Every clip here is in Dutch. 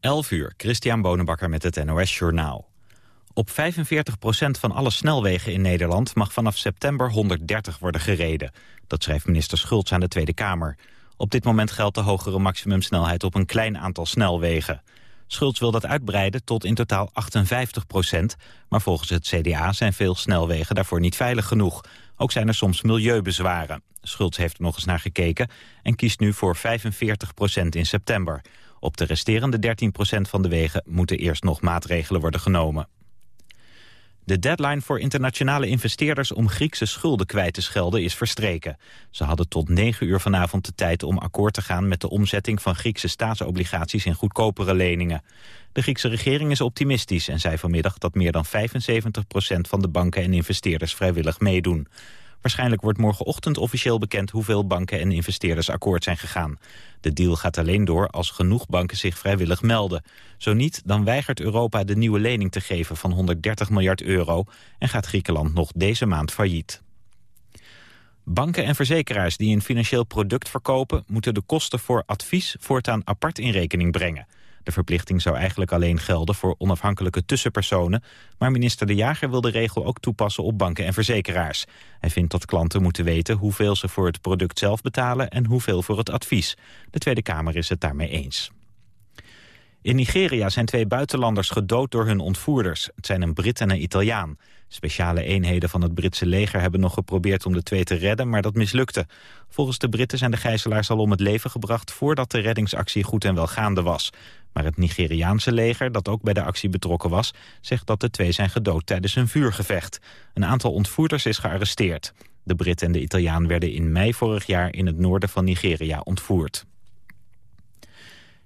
11 uur, Christian Bonenbakker met het NOS Journaal. Op 45% van alle snelwegen in Nederland mag vanaf september 130 worden gereden. Dat schrijft minister Schultz aan de Tweede Kamer. Op dit moment geldt de hogere maximumsnelheid op een klein aantal snelwegen. Schultz wil dat uitbreiden tot in totaal 58% Maar volgens het CDA zijn veel snelwegen daarvoor niet veilig genoeg. Ook zijn er soms milieubezwaren. Schultz heeft er nog eens naar gekeken en kiest nu voor 45% in september. Op de resterende 13% van de wegen moeten eerst nog maatregelen worden genomen. De deadline voor internationale investeerders om Griekse schulden kwijt te schelden is verstreken. Ze hadden tot 9 uur vanavond de tijd om akkoord te gaan met de omzetting van Griekse staatsobligaties in goedkopere leningen. De Griekse regering is optimistisch en zei vanmiddag dat meer dan 75% van de banken en investeerders vrijwillig meedoen. Waarschijnlijk wordt morgenochtend officieel bekend hoeveel banken en investeerders akkoord zijn gegaan. De deal gaat alleen door als genoeg banken zich vrijwillig melden. Zo niet, dan weigert Europa de nieuwe lening te geven van 130 miljard euro... en gaat Griekenland nog deze maand failliet. Banken en verzekeraars die een financieel product verkopen... moeten de kosten voor advies voortaan apart in rekening brengen. De verplichting zou eigenlijk alleen gelden voor onafhankelijke tussenpersonen... maar minister De Jager wil de regel ook toepassen op banken en verzekeraars. Hij vindt dat klanten moeten weten hoeveel ze voor het product zelf betalen... en hoeveel voor het advies. De Tweede Kamer is het daarmee eens. In Nigeria zijn twee buitenlanders gedood door hun ontvoerders. Het zijn een Brit en een Italiaan. Speciale eenheden van het Britse leger hebben nog geprobeerd om de twee te redden, maar dat mislukte. Volgens de Britten zijn de gijzelaars al om het leven gebracht voordat de reddingsactie goed en wel gaande was. Maar het Nigeriaanse leger, dat ook bij de actie betrokken was, zegt dat de twee zijn gedood tijdens een vuurgevecht. Een aantal ontvoerders is gearresteerd. De Brit en de Italiaan werden in mei vorig jaar in het noorden van Nigeria ontvoerd.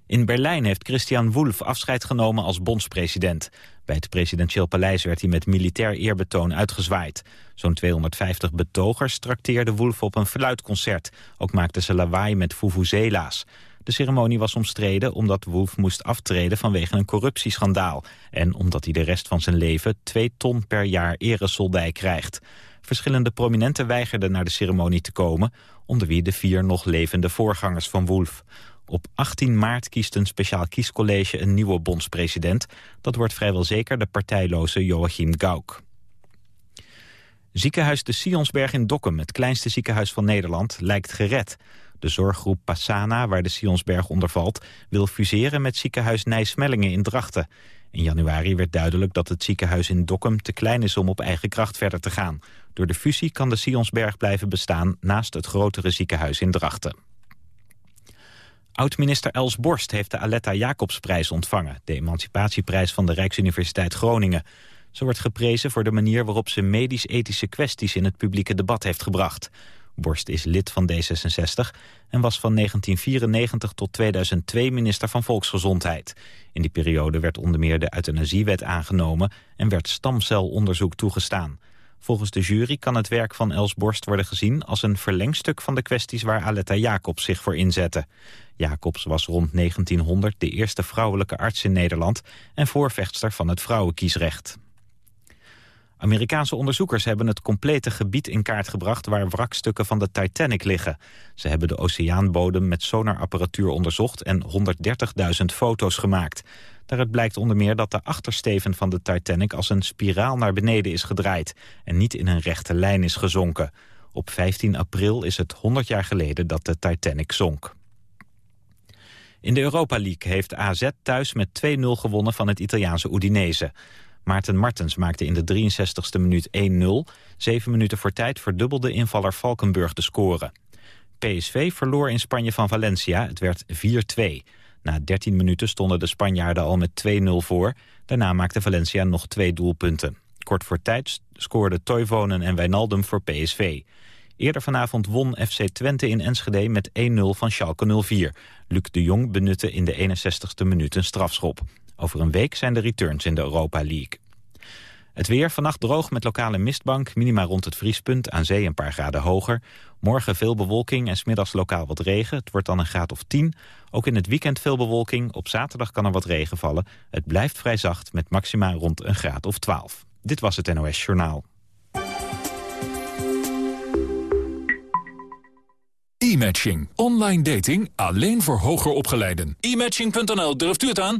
In Berlijn heeft Christian Wulff afscheid genomen als bondspresident. Bij het presidentieel paleis werd hij met militair eerbetoon uitgezwaaid. Zo'n 250 betogers trakteerden Wulff op een fluitconcert. Ook maakten ze lawaai met vuvuzela's. De ceremonie was omstreden omdat Wolf moest aftreden vanwege een corruptieschandaal. En omdat hij de rest van zijn leven twee ton per jaar eresoldij krijgt. Verschillende prominenten weigerden naar de ceremonie te komen... onder wie de vier nog levende voorgangers van Wolf. Op 18 maart kiest een speciaal kiescollege een nieuwe bondspresident. Dat wordt vrijwel zeker de partijloze Joachim Gauck. Ziekenhuis de Sionsberg in Dokkum, het kleinste ziekenhuis van Nederland, lijkt gered. De zorggroep Passana, waar de Sionsberg onder valt... wil fuseren met ziekenhuis Nijsmellingen in Drachten. In januari werd duidelijk dat het ziekenhuis in Dokkum te klein is om op eigen kracht verder te gaan. Door de fusie kan de Sionsberg blijven bestaan naast het grotere ziekenhuis in Drachten. Oud-minister Els Borst heeft de Aletta Jacobsprijs ontvangen... de emancipatieprijs van de Rijksuniversiteit Groningen. Ze wordt geprezen voor de manier waarop ze medisch-ethische kwesties... in het publieke debat heeft gebracht. Borst is lid van D66 en was van 1994 tot 2002 minister van Volksgezondheid. In die periode werd onder meer de euthanasiewet aangenomen... en werd stamcelonderzoek toegestaan. Volgens de jury kan het werk van Els Borst worden gezien als een verlengstuk van de kwesties waar Aletta Jacobs zich voor inzette. Jacobs was rond 1900 de eerste vrouwelijke arts in Nederland en voorvechtster van het vrouwenkiesrecht. Amerikaanse onderzoekers hebben het complete gebied in kaart gebracht waar wrakstukken van de Titanic liggen. Ze hebben de oceaanbodem met sonarapparatuur onderzocht en 130.000 foto's gemaakt. Daaruit blijkt onder meer dat de achtersteven van de Titanic als een spiraal naar beneden is gedraaid en niet in een rechte lijn is gezonken. Op 15 april is het 100 jaar geleden dat de Titanic zonk. In de Europa League heeft AZ thuis met 2-0 gewonnen van het Italiaanse Udinese. Maarten Martens maakte in de 63ste minuut 1-0. Zeven minuten voor tijd verdubbelde invaller Valkenburg de score. PSV verloor in Spanje van Valencia. Het werd 4-2. Na 13 minuten stonden de Spanjaarden al met 2-0 voor. Daarna maakte Valencia nog twee doelpunten. Kort voor tijd scoorden Toivonen en Wijnaldum voor PSV. Eerder vanavond won FC Twente in Enschede met 1-0 van Schalke 04. Luc de Jong benutte in de 61ste minuut een strafschop. Over een week zijn de returns in de Europa League. Het weer vannacht droog met lokale mistbank, minima rond het vriespunt, aan zee een paar graden hoger. Morgen veel bewolking en smiddags lokaal wat regen. Het wordt dan een graad of 10. Ook in het weekend veel bewolking. Op zaterdag kan er wat regen vallen. Het blijft vrij zacht met maxima rond een graad of 12. Dit was het NOS Journaal. E-matching. Online dating alleen voor hoger opgeleiden. E-matching.nl, durft u het aan?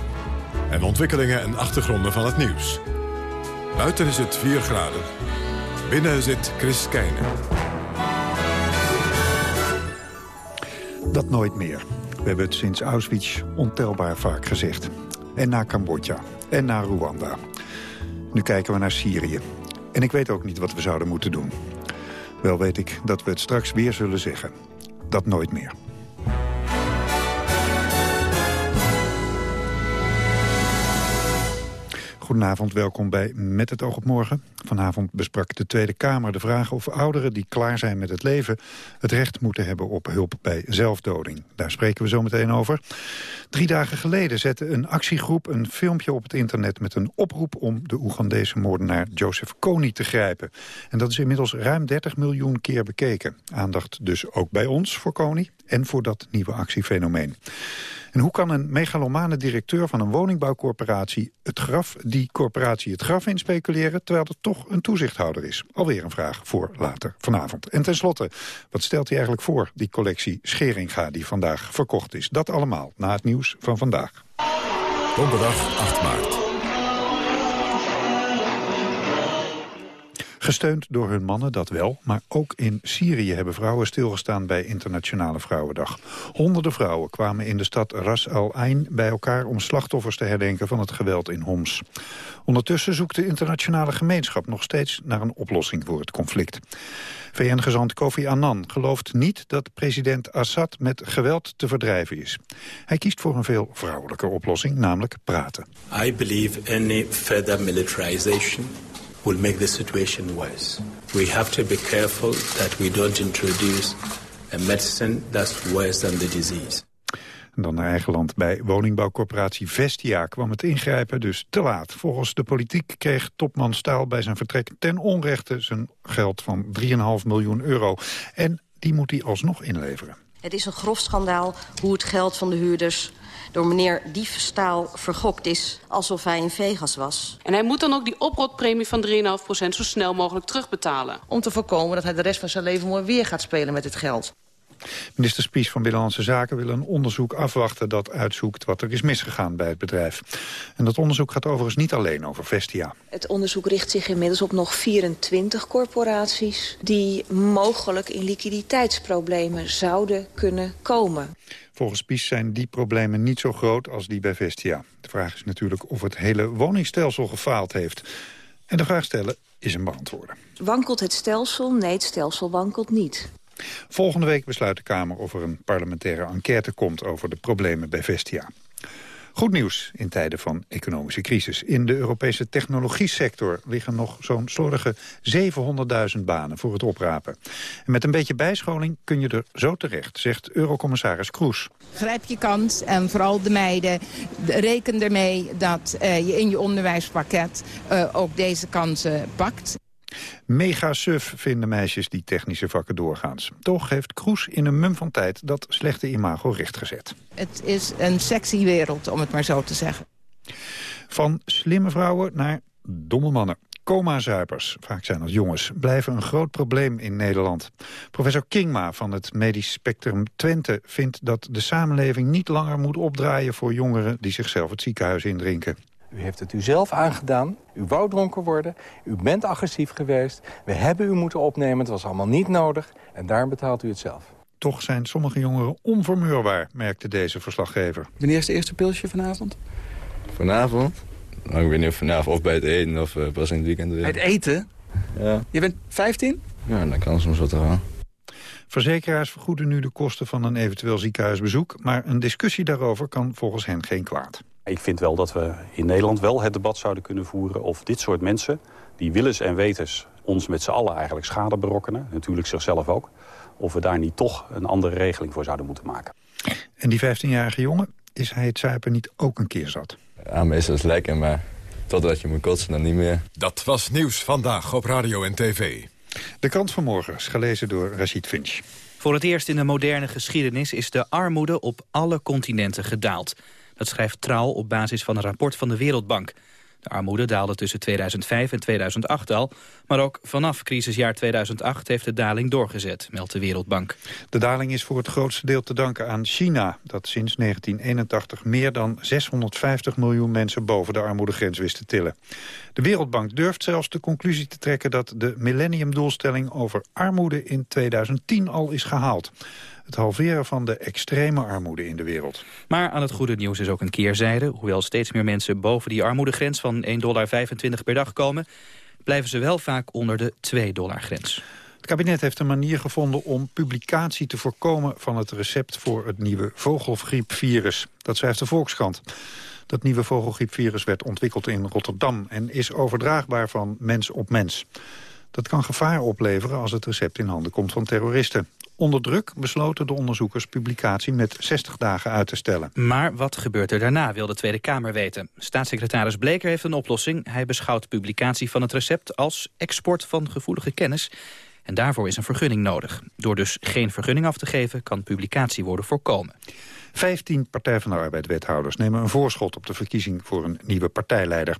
en ontwikkelingen en achtergronden van het nieuws. Buiten is het 4 graden. Binnen zit Chris Keijnen. Dat nooit meer. We hebben het sinds Auschwitz ontelbaar vaak gezegd. En naar Cambodja. En naar Rwanda. Nu kijken we naar Syrië. En ik weet ook niet wat we zouden moeten doen. Wel weet ik dat we het straks weer zullen zeggen. Dat nooit meer. Goedenavond, welkom bij Met het oog op morgen. Vanavond besprak de Tweede Kamer de vraag of ouderen die klaar zijn met het leven... het recht moeten hebben op hulp bij zelfdoding. Daar spreken we zo meteen over. Drie dagen geleden zette een actiegroep een filmpje op het internet... met een oproep om de Oegandese moordenaar Joseph Kony te grijpen. En dat is inmiddels ruim 30 miljoen keer bekeken. Aandacht dus ook bij ons voor Kony en voor dat nieuwe actiefenomeen. En hoe kan een megalomane directeur van een woningbouwcorporatie... Het graf, die corporatie het graf inspeculeren... terwijl er toch een toezichthouder is? Alweer een vraag voor later vanavond. En tenslotte, wat stelt hij eigenlijk voor, die collectie Scheringa... die vandaag verkocht is? Dat allemaal na het nieuws van vandaag. Donderdag 8 maart. Gesteund door hun mannen, dat wel. Maar ook in Syrië hebben vrouwen stilgestaan bij Internationale Vrouwendag. Honderden vrouwen kwamen in de stad Ras al Ain bij elkaar... om slachtoffers te herdenken van het geweld in Homs. Ondertussen zoekt de internationale gemeenschap nog steeds naar een oplossing voor het conflict. VN-gezant Kofi Annan gelooft niet dat president Assad met geweld te verdrijven is. Hij kiest voor een veel vrouwelijke oplossing, namelijk praten. I believe any further militarization will make the situation worse. We have to be careful that we don't introduce a medicine that's worse than the disease. En dan naar eigen land. Bij woningbouwcorporatie Vestia kwam het ingrijpen dus te laat. Volgens de politiek kreeg topman Staal bij zijn vertrek ten onrechte zijn geld van 3,5 miljoen euro. En die moet hij alsnog inleveren. Het is een grof schandaal hoe het geld van de huurders door meneer Diefstaal vergokt is alsof hij in Vegas was. En hij moet dan ook die oprotpremie van 3,5% zo snel mogelijk terugbetalen. Om te voorkomen dat hij de rest van zijn leven mooi weer gaat spelen met dit geld. Minister Spies van Binnenlandse Zaken wil een onderzoek afwachten... dat uitzoekt wat er is misgegaan bij het bedrijf. En dat onderzoek gaat overigens niet alleen over Vestia. Het onderzoek richt zich inmiddels op nog 24 corporaties... die mogelijk in liquiditeitsproblemen zouden kunnen komen. Volgens Spies zijn die problemen niet zo groot als die bij Vestia. De vraag is natuurlijk of het hele woningstelsel gefaald heeft. En de vraag stellen is een beantwoorden. Wankelt het stelsel? Nee, het stelsel wankelt niet. Volgende week besluit de Kamer of er een parlementaire enquête komt over de problemen bij Vestia. Goed nieuws in tijden van economische crisis. In de Europese technologiesector liggen nog zo'n slordige 700.000 banen voor het oprapen. En met een beetje bijscholing kun je er zo terecht, zegt Eurocommissaris Kroes. Grijp je kans en vooral de meiden, reken ermee dat uh, je in je onderwijspakket uh, ook deze kansen pakt. Mega suf vinden meisjes die technische vakken doorgaans. Toch heeft Kroes in een mum van tijd dat slechte imago rechtgezet. Het is een sexy wereld, om het maar zo te zeggen. Van slimme vrouwen naar domme mannen. Coma-zuipers, vaak zijn dat jongens, blijven een groot probleem in Nederland. Professor Kingma van het Medisch Spectrum Twente vindt dat de samenleving niet langer moet opdraaien voor jongeren die zichzelf het ziekenhuis indrinken. U heeft het u zelf aangedaan. U wou dronken worden. U bent agressief geweest. We hebben u moeten opnemen. Het was allemaal niet nodig. En daarom betaalt u het zelf. Toch zijn sommige jongeren onvermeurbaar, merkte deze verslaggever. Wanneer is het eerste pilsje vanavond? Vanavond? Nou, ik weet niet of vanavond of bij het eten of uh, pas in het weekend weer. Bij het eten? Ja. Je bent 15? Ja, dan kan soms wat gaan. Verzekeraars vergoeden nu de kosten van een eventueel ziekenhuisbezoek... maar een discussie daarover kan volgens hen geen kwaad. Ik vind wel dat we in Nederland wel het debat zouden kunnen voeren... of dit soort mensen, die willens en wetens ons met z'n allen eigenlijk schade berokkenen... natuurlijk zichzelf ook, of we daar niet toch een andere regeling voor zouden moeten maken. En die 15-jarige jongen, is hij het zuipen niet ook een keer zat? Ja, meestal is het lekker, maar totdat je moet kotsen, dan niet meer. Dat was Nieuws Vandaag op Radio en TV. De krant van morgen is gelezen door Rachid Finch. Voor het eerst in de moderne geschiedenis is de armoede op alle continenten gedaald. Dat schrijft Trouw op basis van een rapport van de Wereldbank. De armoede daalde tussen 2005 en 2008 al. Maar ook vanaf crisisjaar 2008 heeft de daling doorgezet, meldt de Wereldbank. De daling is voor het grootste deel te danken aan China... dat sinds 1981 meer dan 650 miljoen mensen boven de armoedegrens wist te tillen. De Wereldbank durft zelfs de conclusie te trekken... dat de millenniumdoelstelling over armoede in 2010 al is gehaald het halveren van de extreme armoede in de wereld. Maar aan het goede nieuws is ook een keerzijde. Hoewel steeds meer mensen boven die armoedegrens van 1,25 dollar per dag komen... blijven ze wel vaak onder de 2 dollar grens. Het kabinet heeft een manier gevonden om publicatie te voorkomen van het recept voor het nieuwe vogelgriepvirus. Dat schrijft de Volkskrant. Dat nieuwe vogelgriepvirus werd ontwikkeld in Rotterdam en is overdraagbaar van mens op mens. Dat kan gevaar opleveren als het recept in handen komt van terroristen. Onder druk besloten de onderzoekers publicatie met 60 dagen uit te stellen. Maar wat gebeurt er daarna, wil de Tweede Kamer weten. Staatssecretaris Bleker heeft een oplossing. Hij beschouwt publicatie van het recept als export van gevoelige kennis. En daarvoor is een vergunning nodig. Door dus geen vergunning af te geven, kan publicatie worden voorkomen. 15 Partij van de Arbeid-wethouders nemen een voorschot op de verkiezing voor een nieuwe partijleider.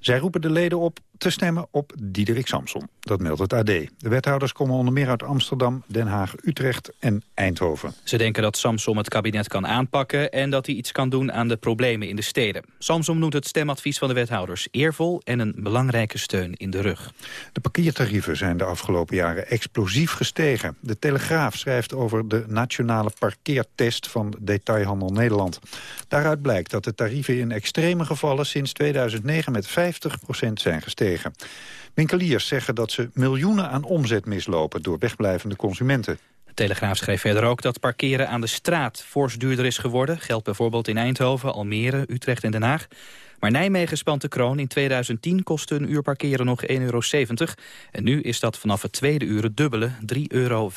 Zij roepen de leden op te stemmen op Diederik Samson. Dat meldt het AD. De wethouders komen onder meer uit Amsterdam, Den Haag, Utrecht en Eindhoven. Ze denken dat Samson het kabinet kan aanpakken... en dat hij iets kan doen aan de problemen in de steden. Samson noemt het stemadvies van de wethouders eervol... en een belangrijke steun in de rug. De parkeertarieven zijn de afgelopen jaren explosief gestegen. De Telegraaf schrijft over de nationale parkeertest van Detailhandel Nederland. Daaruit blijkt dat de tarieven in extreme gevallen sinds 2009 met 50% zijn gestegen. Winkeliers zeggen dat ze miljoenen aan omzet mislopen... door wegblijvende consumenten. De Telegraaf schreef verder ook dat parkeren aan de straat fors duurder is geworden. Geldt bijvoorbeeld in Eindhoven, Almere, Utrecht en Den Haag. Maar Nijmegen spant de kroon. In 2010 kostte een uur parkeren nog 1,70 euro. En nu is dat vanaf het tweede uur het dubbele, 3,35 euro.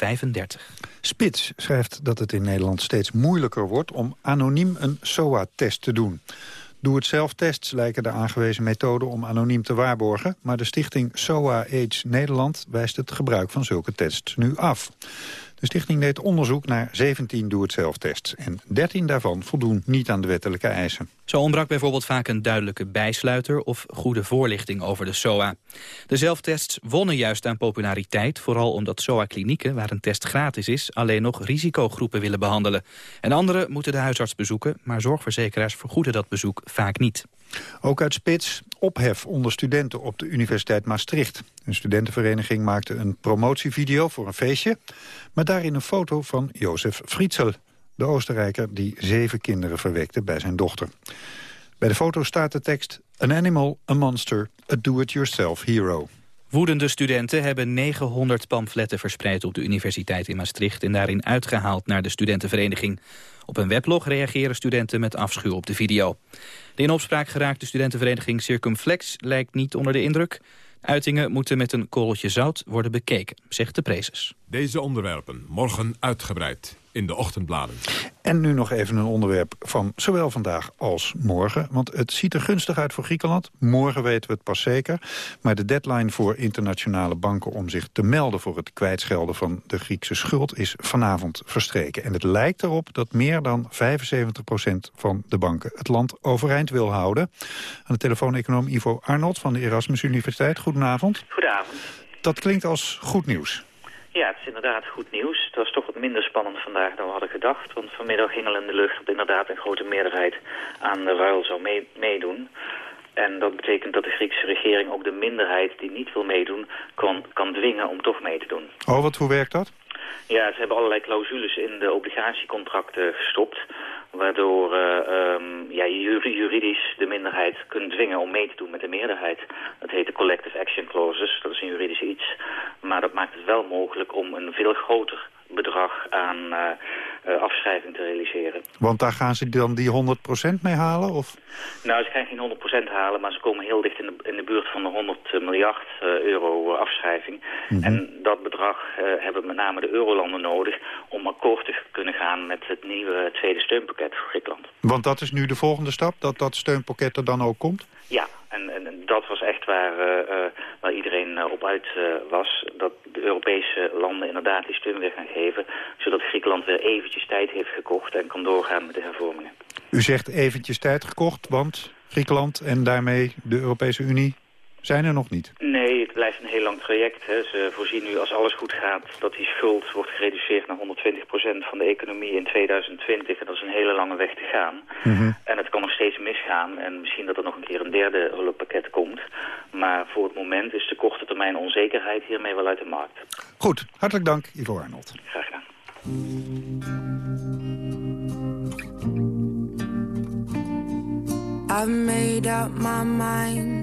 Spits schrijft dat het in Nederland steeds moeilijker wordt... om anoniem een SOA-test te doen. Doe-het-zelf-tests lijken de aangewezen methode om anoniem te waarborgen... maar de stichting SOA AIDS Nederland wijst het gebruik van zulke tests nu af. De stichting deed onderzoek naar 17 doe-het-zelf-tests... en 13 daarvan voldoen niet aan de wettelijke eisen. Zo ontbrak bijvoorbeeld vaak een duidelijke bijsluiter... of goede voorlichting over de SOA. De zelftests wonnen juist aan populariteit... vooral omdat SOA-klinieken, waar een test gratis is... alleen nog risicogroepen willen behandelen. En anderen moeten de huisarts bezoeken... maar zorgverzekeraars vergoeden dat bezoek vaak niet. Ook uit Spits ophef onder studenten op de Universiteit Maastricht. Een studentenvereniging maakte een promotievideo voor een feestje... met daarin een foto van Jozef Frietzel, de Oostenrijker... die zeven kinderen verwekte bij zijn dochter. Bij de foto staat de tekst... An animal, a monster, a do-it-yourself hero. Woedende studenten hebben 900 pamfletten verspreid op de universiteit in Maastricht... en daarin uitgehaald naar de studentenvereniging. Op een weblog reageren studenten met afschuw op de video. De in opspraak geraakte studentenvereniging Circumflex lijkt niet onder de indruk. Uitingen moeten met een korreltje zout worden bekeken, zegt de prezes. Deze onderwerpen morgen uitgebreid in de ochtendbladen. En nu nog even een onderwerp van zowel vandaag als morgen. Want het ziet er gunstig uit voor Griekenland. Morgen weten we het pas zeker. Maar de deadline voor internationale banken om zich te melden... voor het kwijtschelden van de Griekse schuld is vanavond verstreken. En het lijkt erop dat meer dan 75% van de banken... het land overeind wil houden. Aan de telefoon econoom Ivo Arnold van de Erasmus Universiteit. Goedenavond. Goedenavond. Dat klinkt als goed nieuws. Ja, het is inderdaad goed nieuws. Het was toch wat minder spannend vandaag dan we hadden gedacht. Want vanmiddag hing al in de lucht dat inderdaad een grote meerderheid aan de ruil zou meedoen. En dat betekent dat de Griekse regering ook de minderheid die niet wil meedoen... kan, kan dwingen om toch mee te doen. Oh, wat, hoe werkt dat? Ja, ze hebben allerlei clausules in de obligatiecontracten gestopt Waardoor uh, um, ja, juridisch de minderheid kunt dwingen om mee te doen met de meerderheid. Dat heet de collective action clauses, dat is een juridisch iets. Maar dat maakt het wel mogelijk om een veel groter bedrag aan uh, afschrijving te realiseren. Want daar gaan ze dan die 100% mee halen? Of? Nou, ze gaan geen 100% halen, maar ze komen heel dicht in de, in de buurt van de 100 miljard uh, euro afschrijving. Mm -hmm. En dat bedrag hebben met name de eurolanden nodig om akkoord te kunnen gaan met het nieuwe tweede steunpakket voor Griekenland. Want dat is nu de volgende stap, dat dat steunpakket er dan ook komt? Ja, en, en, dat was echt waar, uh, waar iedereen uh, op uit was. Dat de Europese landen inderdaad die steun weer gaan geven. Zodat Griekenland weer eventjes tijd heeft gekocht en kan doorgaan met de hervormingen. U zegt eventjes tijd gekocht, want Griekenland en daarmee de Europese Unie zijn er nog niet. Nee, het blijft een heel lang traject. Hè. Ze voorzien nu, als alles goed gaat, dat die schuld wordt gereduceerd naar 120% van de economie in 2020. En dat is een hele lange weg te gaan. Mm -hmm. En het kan nog steeds misgaan. En misschien dat er nog een keer een derde hulppakket komt. Maar voor het moment is de korte termijn onzekerheid hiermee wel uit de markt. Goed, hartelijk dank, Ivo Arnold. Graag gedaan. I've made up my mind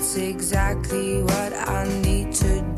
That's exactly what I need to do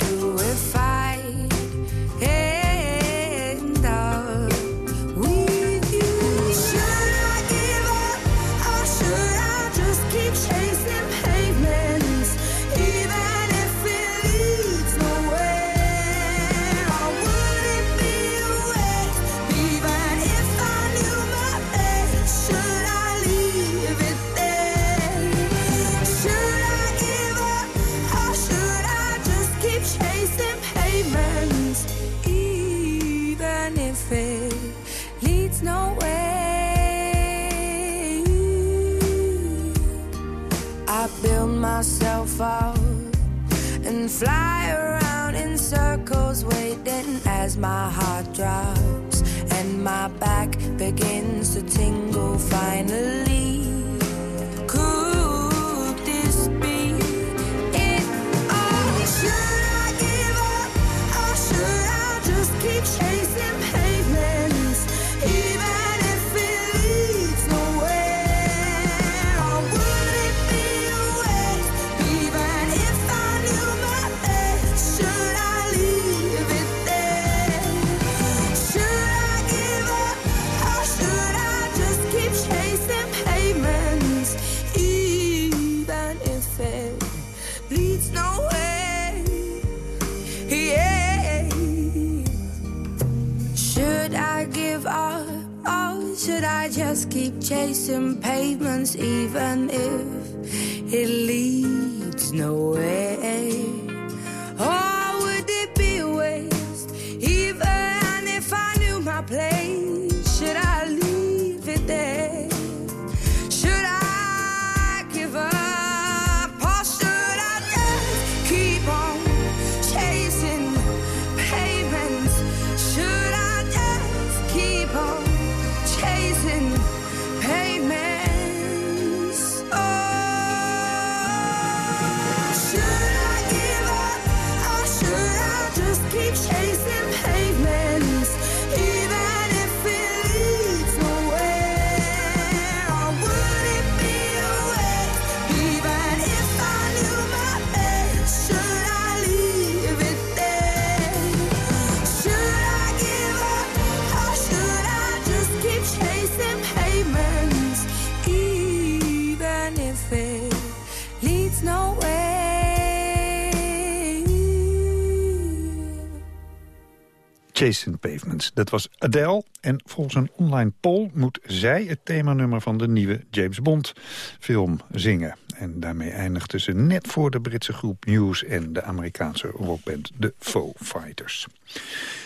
Jason Pavements. Dat was Adele. En volgens een online poll moet zij het themanummer van de nieuwe James Bond film zingen. En daarmee eindigde ze net voor de Britse groep News en de Amerikaanse rockband The Foo Fighters.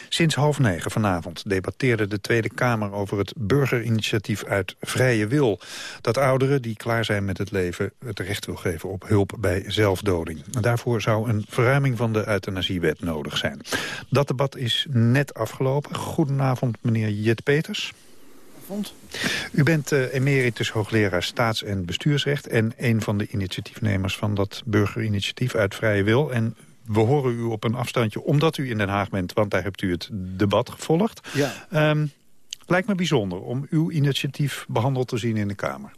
Sinds half negen vanavond debatteerde de Tweede Kamer over het burgerinitiatief uit vrije wil. Dat ouderen die klaar zijn met het leven het recht wil geven op hulp bij zelfdoding. daarvoor zou een verruiming van de euthanasiewet nodig zijn. Dat debat is net afgelopen. Goedenavond meneer Jet Peters. U bent uh, emeritus hoogleraar staats- en bestuursrecht... en een van de initiatiefnemers van dat burgerinitiatief uit Vrije Wil. En we horen u op een afstandje omdat u in Den Haag bent... want daar hebt u het debat gevolgd. Ja. Um, lijkt me bijzonder om uw initiatief behandeld te zien in de Kamer.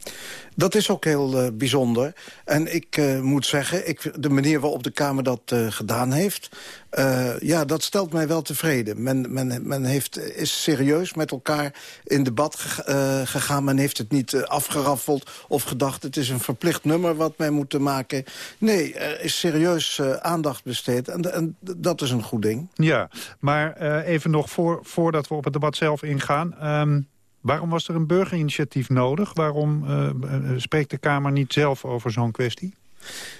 Dat is ook heel uh, bijzonder. En ik uh, moet zeggen, ik, de manier waarop de Kamer dat uh, gedaan heeft... ja, dat stelt mij wel tevreden. Men, men, men heeft, is serieus met elkaar in debat gegaan. Men heeft het niet afgeraffeld of gedacht... het is een verplicht nummer wat wij moeten maken. Nee, er is serieus aandacht besteed. En, en, dat is een goed ding. Ja, maar even nog voor, voordat we op het debat zelf ingaan... Um, Waarom was er een burgerinitiatief nodig? Waarom uh, spreekt de Kamer niet zelf over zo'n kwestie?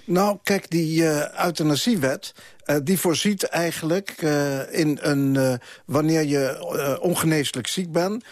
Nou, kijk, die uh, euthanasiewet... Uh, die voorziet eigenlijk uh, in een... wanneer je ongeneeslijk ziek bent...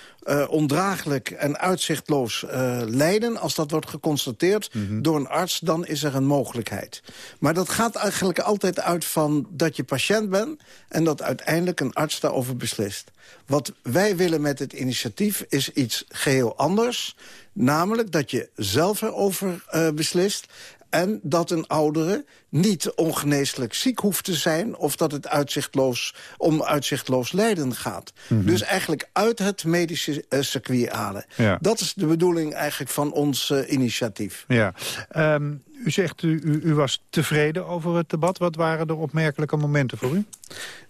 ondraaglijk en uitzichtloos lijden... als dat wordt geconstateerd mm -hmm. door een arts... dan is er een mogelijkheid. Maar dat gaat eigenlijk altijd uit van dat je patiënt bent... en dat uiteindelijk een arts daarover beslist. Wat wij willen met het initiatief is iets geheel anders... Namelijk dat je zelf erover beslist en dat een oudere niet ongeneeslijk ziek hoeft te zijn... of dat het uitzichtloos, om uitzichtloos lijden gaat. Mm -hmm. Dus eigenlijk uit het medische uh, circuit halen. Ja. Dat is de bedoeling eigenlijk van ons uh, initiatief. Ja. Um, u zegt, u, u, u was tevreden over het debat. Wat waren de opmerkelijke momenten voor u?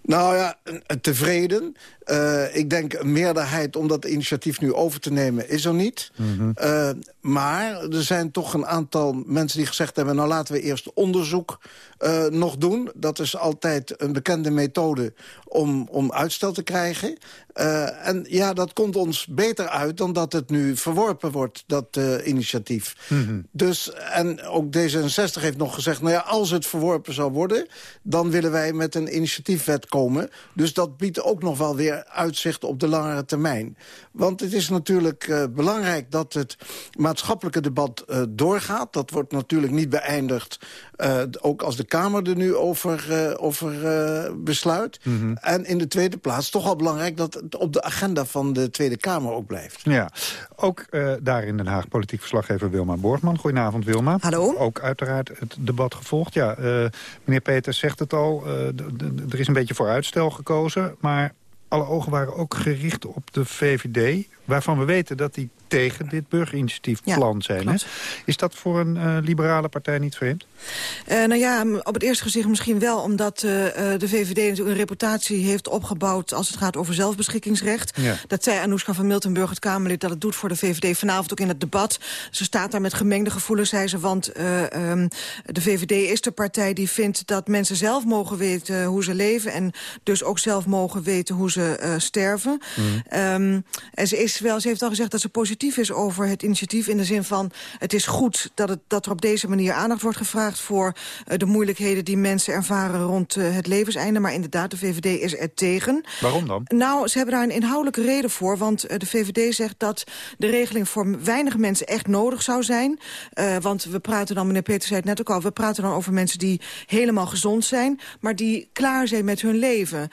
Nou ja, tevreden. Uh, ik denk een meerderheid om dat initiatief nu over te nemen is er niet. Mm -hmm. uh, maar er zijn toch een aantal mensen die gezegd hebben... nou laten we eerst onderzoek uh, nog doen. Dat is altijd een bekende methode om, om uitstel te krijgen. Uh, en ja, dat komt ons beter uit dan dat het nu verworpen wordt, dat uh, initiatief. Mm -hmm. Dus, en ook D66 heeft nog gezegd... nou ja, als het verworpen zou worden... dan willen wij met een initiatiefwet komen. Dus dat biedt ook nog wel weer uitzicht op de langere termijn. Want het is natuurlijk uh, belangrijk dat het maatschappelijke debat doorgaat. Dat wordt natuurlijk niet beëindigd, ook als de Kamer er nu over, over besluit. Mm -hmm. En in de tweede plaats toch wel belangrijk dat op de agenda van de Tweede Kamer ook blijft. Ja, ook daar in Den Haag politiek verslaggever Wilma Borgman. Goedenavond Wilma. Hallo. Ook uiteraard het debat gevolgd. Ja, meneer Peters zegt het al, er is een beetje voor uitstel gekozen, maar alle ogen waren ook gericht op de VVD... waarvan we weten dat die tegen dit burgerinitiatiefplan ja, zijn. Hè? Is dat voor een uh, liberale partij niet vreemd? Uh, nou ja, op het eerste gezicht misschien wel... omdat uh, de VVD natuurlijk een reputatie heeft opgebouwd... als het gaat over zelfbeschikkingsrecht. Ja. Dat zei Anoushka van Miltenburg, het Kamerlid... dat het doet voor de VVD vanavond ook in het debat. Ze staat daar met gemengde gevoelens, zei ze... want um, de VVD is de partij die vindt dat mensen zelf mogen weten... hoe ze leven en dus ook zelf mogen weten hoe ze sterven. Mm. Um, en ze, is wel, ze heeft al gezegd dat ze positief is over het initiatief... in de zin van het is goed dat, het, dat er op deze manier aandacht wordt gevraagd... voor uh, de moeilijkheden die mensen ervaren rond uh, het levenseinde. Maar inderdaad, de VVD is er tegen. Waarom dan? Nou, ze hebben daar een inhoudelijke reden voor. Want uh, de VVD zegt dat de regeling voor weinig mensen echt nodig zou zijn. want we praten dan, meneer Peter zei het net ook al... we praten dan over mensen die helemaal gezond zijn... maar die klaar zijn met hun leven.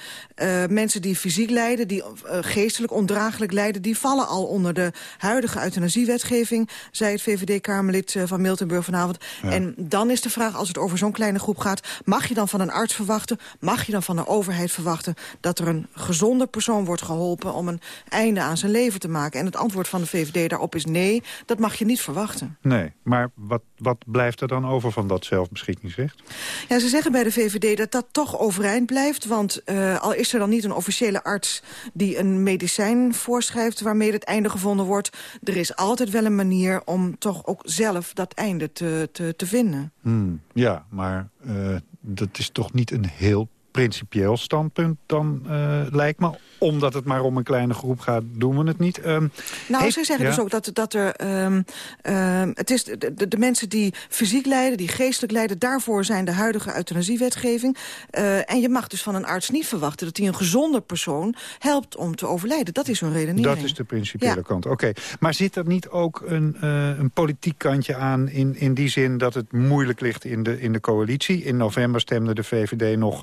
mensen die fysiek lijden, die geestelijk ondraaglijk lijden... die vallen al onder de huidige euthanasiewetgeving... zei het VVD-Kamerlid van Miltenburg vanavond. Ja. En dan is de vraag, als het over zo'n kleine groep gaat... mag je dan van een arts verwachten, mag je dan van de overheid verwachten... dat er een gezonde persoon wordt geholpen om een einde aan zijn leven te maken? En het antwoord van de VVD daarop is nee, dat mag je niet verwachten. Nee, maar wat, wat blijft er dan over van dat zelfbeschikkingsrecht? Ja, ze zeggen bij de VVD dat dat toch overeind blijft. Want uh, al is er dan niet een officiële arts die een medicijn voorschrijft... waarmee het einde gevonden wordt er is altijd wel een manier om toch ook zelf dat einde te, te, te vinden. Hmm, ja, maar uh, dat is toch niet een heel principieel standpunt dan, uh, lijkt me. Omdat het maar om een kleine groep gaat, doen we het niet. Um, nou, heeft, ze zeggen dus ook dat, dat er... Um, um, het is de, de, de, mensen die fysiek lijden, die geestelijk lijden... daarvoor zijn de huidige euthanasiewetgeving. Uh, en je mag dus van een arts niet verwachten... dat hij een gezonde persoon helpt om te overlijden. Dat is hun redenering. Dat is de principiële kant. Oké, maar zit er niet ook een, uh, een politiek kantje aan... In, in die zin dat het moeilijk ligt in de, in de coalitie? In november stemde de VVD nog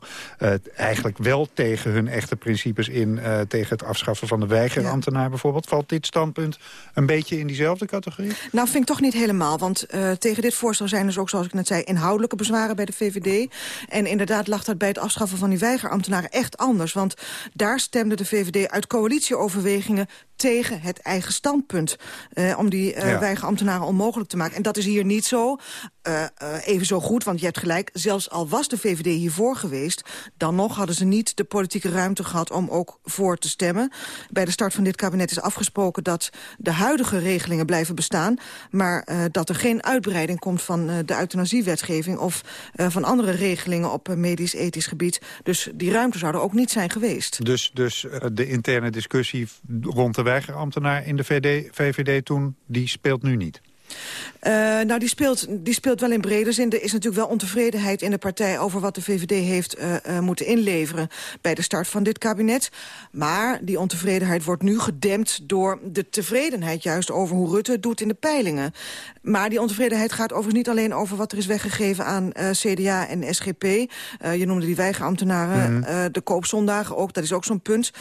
eigenlijk wel tegen hun echte principes in... Uh, tegen het afschaffen van de weigerambtenaar bijvoorbeeld. Valt dit standpunt een beetje in diezelfde categorie? Nou, vind ik toch niet helemaal. Want uh, tegen dit voorstel zijn dus ook, zoals ik net zei... inhoudelijke bezwaren bij de VVD. En inderdaad lag dat bij het afschaffen van die weigerambtenaren echt anders. Want daar stemde de VVD uit coalitieoverwegingen tegen het eigen standpunt. Uh, om die uh, ja. weigerambtenaren onmogelijk te maken. En dat is hier niet zo. Uh, even zo goed, want je hebt gelijk. Zelfs al was de VVD hiervoor geweest... dan nog hadden ze niet de politieke ruimte gehad om ook voor te stemmen. Bij de start van dit kabinet is afgesproken... dat de huidige regelingen blijven bestaan... maar dat er geen uitbreiding komt van de euthanasiewetgeving... of van andere regelingen op medisch-ethisch gebied. Dus die ruimte zou er ook niet zijn geweest. Dus, dus de interne discussie rond de weigerambtenaar in de VD, VVD toen, die speelt nu niet? Uh, nou, die speelt, die speelt wel in brede zin. Er is natuurlijk wel ontevredenheid in de partij... over wat de VVD heeft uh, uh, moeten inleveren bij de start van dit kabinet. Maar die ontevredenheid wordt nu gedempt door de tevredenheid... juist over hoe Rutte het doet in de peilingen. Maar die ontevredenheid gaat overigens niet alleen over wat er is weggegeven aan CDA en SGP. je noemde die weigerambtenaren, mm -hmm. de koopzondagen ook, dat is ook zo'n punt.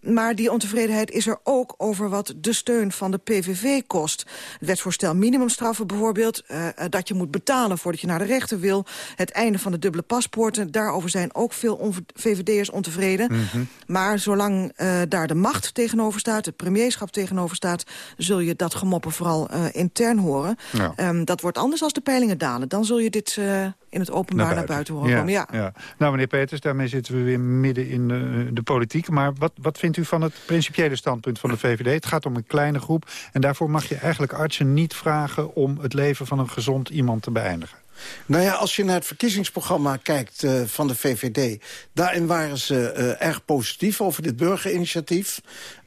Maar die ontevredenheid is er ook over wat de steun van de PVV kost. Het wetsvoorstel minimumstraffen bijvoorbeeld... Uh, dat je moet betalen voordat je naar de rechter wil. Het einde van de dubbele paspoorten. Daarover zijn ook veel VVD'ers ontevreden. Mm -hmm. Maar zolang uh, daar de macht tegenover staat... het premierschap tegenover staat... zul je dat gemopper vooral intern horen. Ja. Um, dat wordt anders als de peilingen dalen. Dan zul je dit in het openbaar naar buiten, naar buiten horen ja. Ja. ja. Nou, meneer Peters, daarmee zitten we weer midden in de, de politiek. Maar wat, wat vindt u van het principiële standpunt van de VVD? Het gaat om een kleine groep. En daarvoor mag je eigenlijk artsen niet vragen... om het leven van een gezond iemand te beëindigen. Nou ja, als je naar het verkiezingsprogramma kijkt uh, van de VVD... daarin waren ze uh, erg positief over dit burgerinitiatief.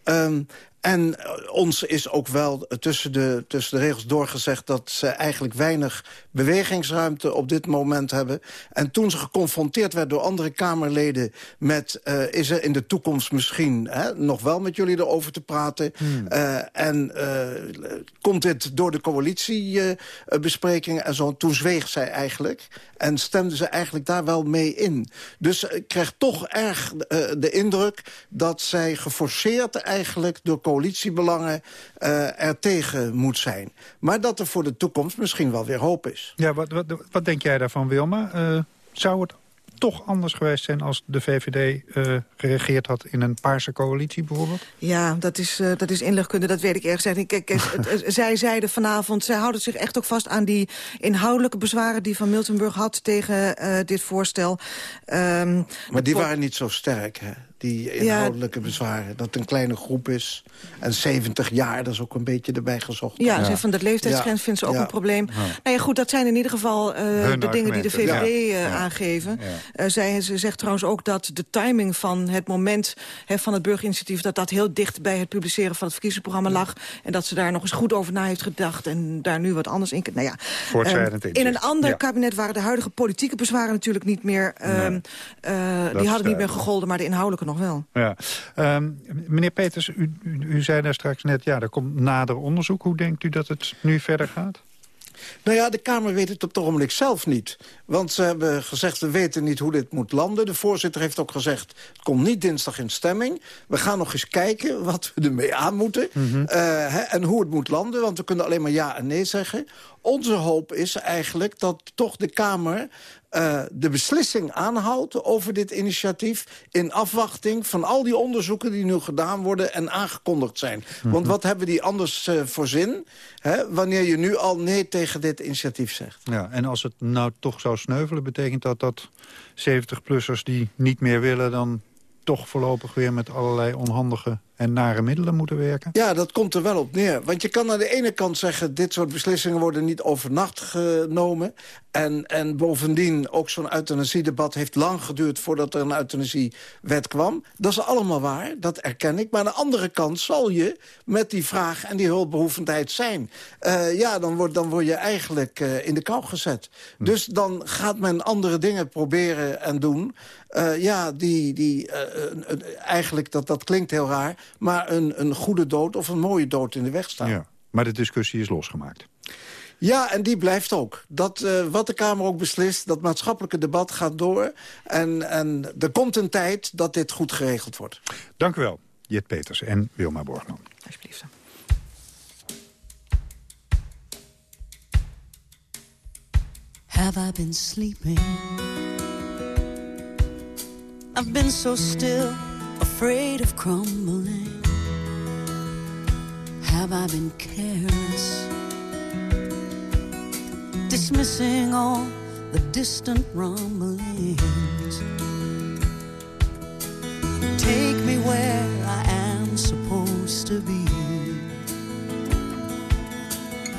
Um, en ons is ook wel tussen de, tussen de regels doorgezegd... dat ze eigenlijk weinig bewegingsruimte op dit moment hebben. En toen ze geconfronteerd werd door andere Kamerleden... met uh, is er in de toekomst misschien hè, nog wel met jullie erover te praten... Hmm. Uh, en uh, komt dit door de coalitiebesprekingen en zo... toen zweeg zij eigenlijk en stemde ze eigenlijk daar wel mee in. Dus ik kreeg toch erg de indruk dat zij geforceerd eigenlijk... door coalitiebelangen uh, er tegen moet zijn. Maar dat er voor de toekomst misschien wel weer hoop is. Ja, wat, wat, wat denk jij daarvan, Wilma? Uh, zou het toch anders geweest zijn als de VVD uh, geregeerd had in een paarse coalitie bijvoorbeeld? Ja, dat is, uh, dat is inlegkunde, dat weet ik erg. Kijk, kijk, zij zeiden vanavond, zij houden zich echt ook vast aan die inhoudelijke bezwaren die Van Miltenburg had tegen uh, dit voorstel. Um, maar die waren niet zo sterk, hè? Die inhoudelijke ja, bezwaren. Dat het een kleine groep is. En 70 jaar, dat is ook een beetje erbij gezocht. Ja, ja. van dat leeftijdsgrens ja. vindt ze ook ja. een probleem. Ja. Nou ja, goed, dat zijn in ieder geval uh, de dingen die de VVD uh, aangeven. Uh, zij, ze zegt trouwens ook dat de timing van het moment he, van het burgerinitiatief... dat dat heel dicht bij het publiceren van het verkiezingsprogramma lag. En dat ze daar nog eens goed over na heeft gedacht. En daar nu wat anders in... Nou ja, um, in een ander kabinet waren de huidige politieke bezwaren natuurlijk niet meer... Um, nee. die hadden niet meer gegolden, maar de inhoudelijke nog nog wel. Ja. Um, meneer Peters, u, u, u, zei daar straks net... ja, er komt nader onderzoek. Hoe denkt u dat het nu verder gaat? Nou ja, de Kamer weet het op het ogenblik zelf niet. Want ze hebben gezegd, we weten niet hoe dit moet landen. De voorzitter heeft ook gezegd, het komt niet dinsdag in stemming. We gaan nog eens kijken wat we ermee aan moeten. Mm -hmm. uh, hè, en hoe het moet landen, want we kunnen alleen maar ja en nee zeggen. Onze hoop is eigenlijk dat toch de Kamer uh, de beslissing aanhoudt over dit initiatief... in afwachting van al die onderzoeken die nu gedaan worden en aangekondigd zijn. Want wat hebben die anders uh, voor zin... Hè, wanneer je nu al nee tegen dit initiatief zegt? Ja, en als het nou toch zou sneuvelen... betekent dat dat 70-plussers die niet meer willen... dan toch voorlopig weer met allerlei onhandige en nare middelen moeten werken? Ja, dat komt er wel op neer. Want je kan aan de ene kant zeggen... dit soort beslissingen worden niet overnacht genomen. En, en bovendien, ook zo'n euthanasiedebat heeft lang geduurd... voordat er een euthanasiewet kwam. Dat is allemaal waar, dat erken ik. Maar aan de andere kant zal je met die vraag en die hulpbehoevendheid zijn. Uh, ja, dan word, dan word je eigenlijk uh, in de kou gezet. Hm. Dus dan gaat men andere dingen proberen en doen... Uh, ja, die, die, eigenlijk, dat, dat klinkt heel raar... maar een, een goede dood of een mooie dood in de weg staan. Ja, maar de discussie is losgemaakt. Ja, en die blijft ook. Dat, uh, wat de Kamer ook beslist, dat maatschappelijke debat gaat door. En, en er komt een tijd dat dit goed geregeld wordt. Dank u wel, Jet Peters en Wilma Borgman. Alsjeblieft. Have I been sleeping? I've been so still, afraid of crumbling. Have I been careless? dismissing all the distant rumblings. Take me where I am supposed to be.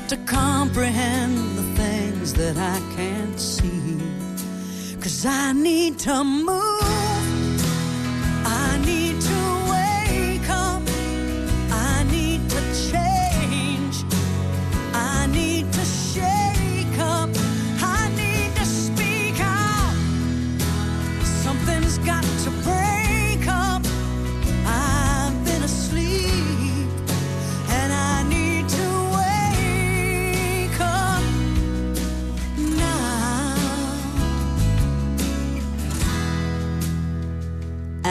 To comprehend the things that I can't see. Cause I need to move.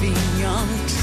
inconvenient truth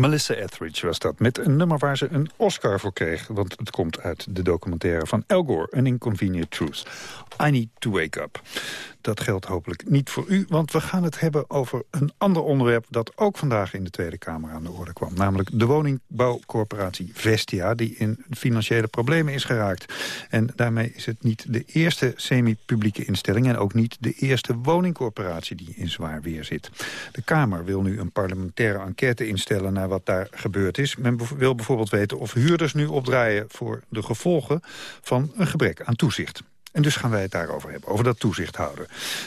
Melissa Etheridge was dat, met een nummer waar ze een Oscar voor kreeg. Want het komt uit de documentaire van Al Gore, An Inconvenient Truth. I Need to Wake Up. Dat geldt hopelijk niet voor u, want we gaan het hebben over een ander onderwerp... dat ook vandaag in de Tweede Kamer aan de orde kwam. Namelijk de woningbouwcorporatie Vestia, die in financiële problemen is geraakt. En daarmee is het niet de eerste semi-publieke instelling... en ook niet de eerste woningcorporatie die in zwaar weer zit. De Kamer wil nu een parlementaire enquête instellen... naar wat daar gebeurd is. Men wil bijvoorbeeld weten of huurders nu opdraaien... voor de gevolgen van een gebrek aan toezicht. En dus gaan wij het daarover hebben, over dat toezicht houden.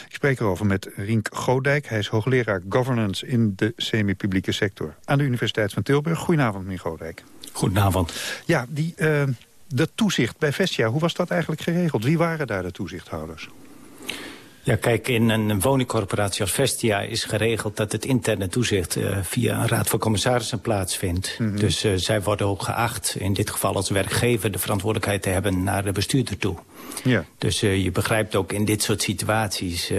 Ik spreek erover met Rink Godijk. Hij is hoogleraar governance in de semi-publieke sector... aan de Universiteit van Tilburg. Goedenavond, meneer Godijk. Goedenavond. Ja, die, uh, dat toezicht bij Vestia, hoe was dat eigenlijk geregeld? Wie waren daar de toezichthouders? Ja, kijk, in een woningcorporatie als Vestia is geregeld dat het interne toezicht uh, via een raad van commissarissen plaatsvindt. Mm -hmm. Dus uh, zij worden ook geacht, in dit geval als werkgever, de verantwoordelijkheid te hebben naar de bestuurder toe. Ja. Dus uh, je begrijpt ook in dit soort situaties,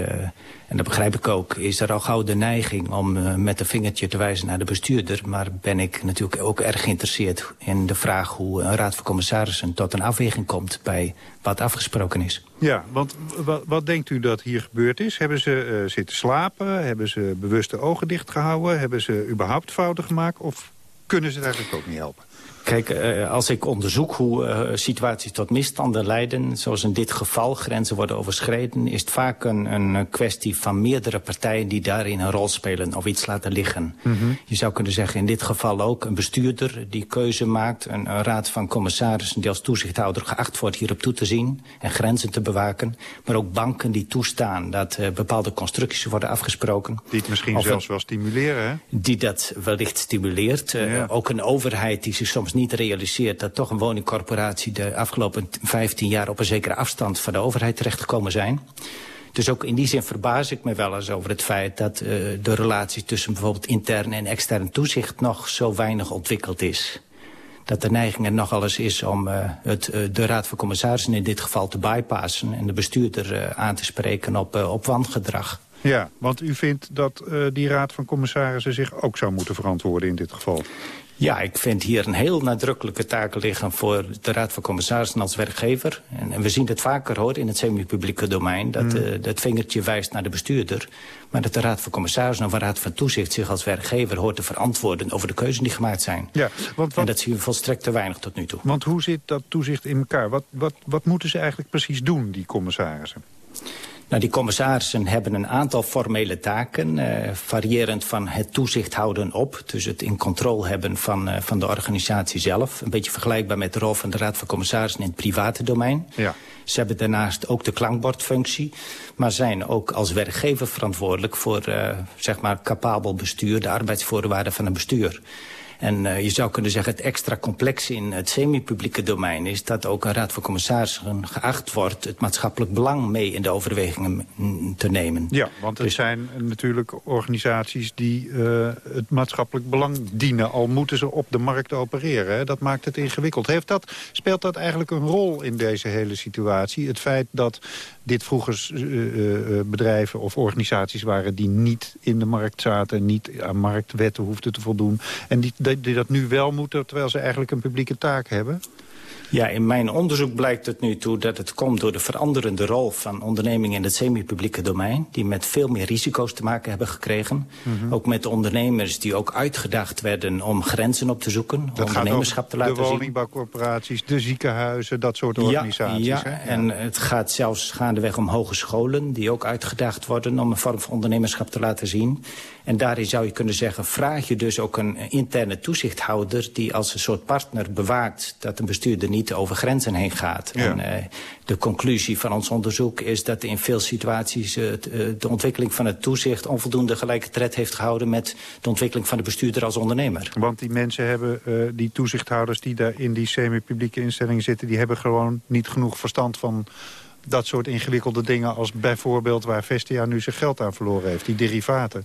en dat begrijp ik ook, is er al gauw de neiging om met een vingertje te wijzen naar de bestuurder. Maar ben ik natuurlijk ook erg geïnteresseerd in de vraag hoe een raad van commissarissen tot een afweging komt bij wat afgesproken is. Ja, want wat, denkt u dat hier gebeurd is? Hebben ze uh, zitten slapen? Hebben ze bewuste ogen dicht gehouden? Hebben ze überhaupt fouten gemaakt? Of kunnen ze het eigenlijk ook niet helpen? Kijk, uh, als ik onderzoek hoe uh, situaties tot misstanden leiden... zoals in dit geval grenzen worden overschreden... is het vaak een, een kwestie van meerdere partijen die daarin een rol spelen... of iets laten liggen. Mhm. Mm -hmm. Je zou kunnen zeggen in dit geval ook een bestuurder... die keuze maakt, een, een, raad van commissarissen... die als toezichthouder geacht wordt hierop toe te zien... en grenzen te bewaken. Maar ook banken die toestaan dat uh, bepaalde constructies worden afgesproken. Die het misschien of zelfs wel stimuleren, hè? Die dat wellicht stimuleert. Ja. ook een overheid die zich soms niet realiseert dat toch een woningcorporatie de afgelopen 15 jaar op een zekere afstand van de overheid terechtgekomen zijn. Dus ook in die zin verbaas ik me wel eens over het feit dat uh, de relatie tussen bijvoorbeeld intern en extern toezicht nog zo weinig ontwikkeld is. Dat de neiging er nogal eens is om uh, het, uh, de Raad van Commissarissen in dit geval te bypassen en de bestuurder aan te spreken op, op wangedrag. Ja, want u vindt dat die Raad van Commissarissen zich ook zou moeten verantwoorden in dit geval? Ja, ik vind hier een heel nadrukkelijke taak liggen voor de Raad van Commissarissen als werkgever. En, en we zien het vaker hoor in het semi-publieke domein, dat mm. uh, dat vingertje wijst naar de bestuurder. Maar dat de Raad van Commissarissen of een Raad van Toezicht zich als werkgever hoort te verantwoorden over de keuzes die gemaakt zijn. Ja, want wat, en dat zien we volstrekt te weinig tot nu toe. Want hoe zit dat toezicht in elkaar? Wat, wat, wat moeten ze eigenlijk precies doen, die commissarissen? Nou, die commissarissen hebben een aantal formele taken, uh, variërend van het toezicht houden op, dus het in controle hebben van, uh, van de organisatie zelf. Een beetje vergelijkbaar met de rol van de Raad van Commissarissen in het private domein. Ja. Ze hebben daarnaast ook de klankbordfunctie, maar zijn ook als werkgever verantwoordelijk voor, uh, zeg maar, capabel bestuur, de arbeidsvoorwaarden van een bestuur. En uh, je zou kunnen zeggen, het extra complex in het semi-publieke domein... is dat ook een raad van commissarissen geacht wordt... het maatschappelijk belang mee in de overwegingen te nemen. Ja, want het dus, zijn natuurlijk organisaties die uh, het maatschappelijk belang dienen... al moeten ze op de markt opereren. Hè? Dat maakt het ingewikkeld. Heeft dat, speelt dat eigenlijk een rol in deze hele situatie? Het feit dat dit vroeger uh, bedrijven of organisaties waren... die niet in de markt zaten, niet aan marktwetten hoefden te voldoen... en die dat nu wel moeten, terwijl ze eigenlijk een publieke taak hebben? Ja, in mijn onderzoek blijkt het nu toe dat het komt door de veranderende rol van ondernemingen in het semi-publieke domein. Die met veel meer risico's te maken hebben gekregen. Mhm. Mm -hmm. Ook met ondernemers die ook uitgedacht werden om grenzen op te zoeken. Dat ondernemerschap te laten de woningbouwcorporaties, de ziekenhuizen, dat soort organisaties. Ja, ja, en het gaat zelfs gaandeweg om hogescholen die ook uitgedacht worden om een vorm van ondernemerschap te laten zien. En daarin zou je kunnen zeggen, vraag je dus ook een interne toezichthouder... die als een soort partner bewaakt dat een bestuurder niet over grenzen heen gaat. Ja. En uh, de conclusie van ons onderzoek is dat in veel situaties... Uh, de ontwikkeling van het toezicht onvoldoende gelijke tred heeft gehouden... met de ontwikkeling van de bestuurder als ondernemer. Want die mensen hebben, uh, die toezichthouders die daar in die semi-publieke instellingen zitten... die hebben gewoon niet genoeg verstand van dat soort ingewikkelde dingen... als bijvoorbeeld waar Vestia nu zijn geld aan verloren heeft, die derivaten.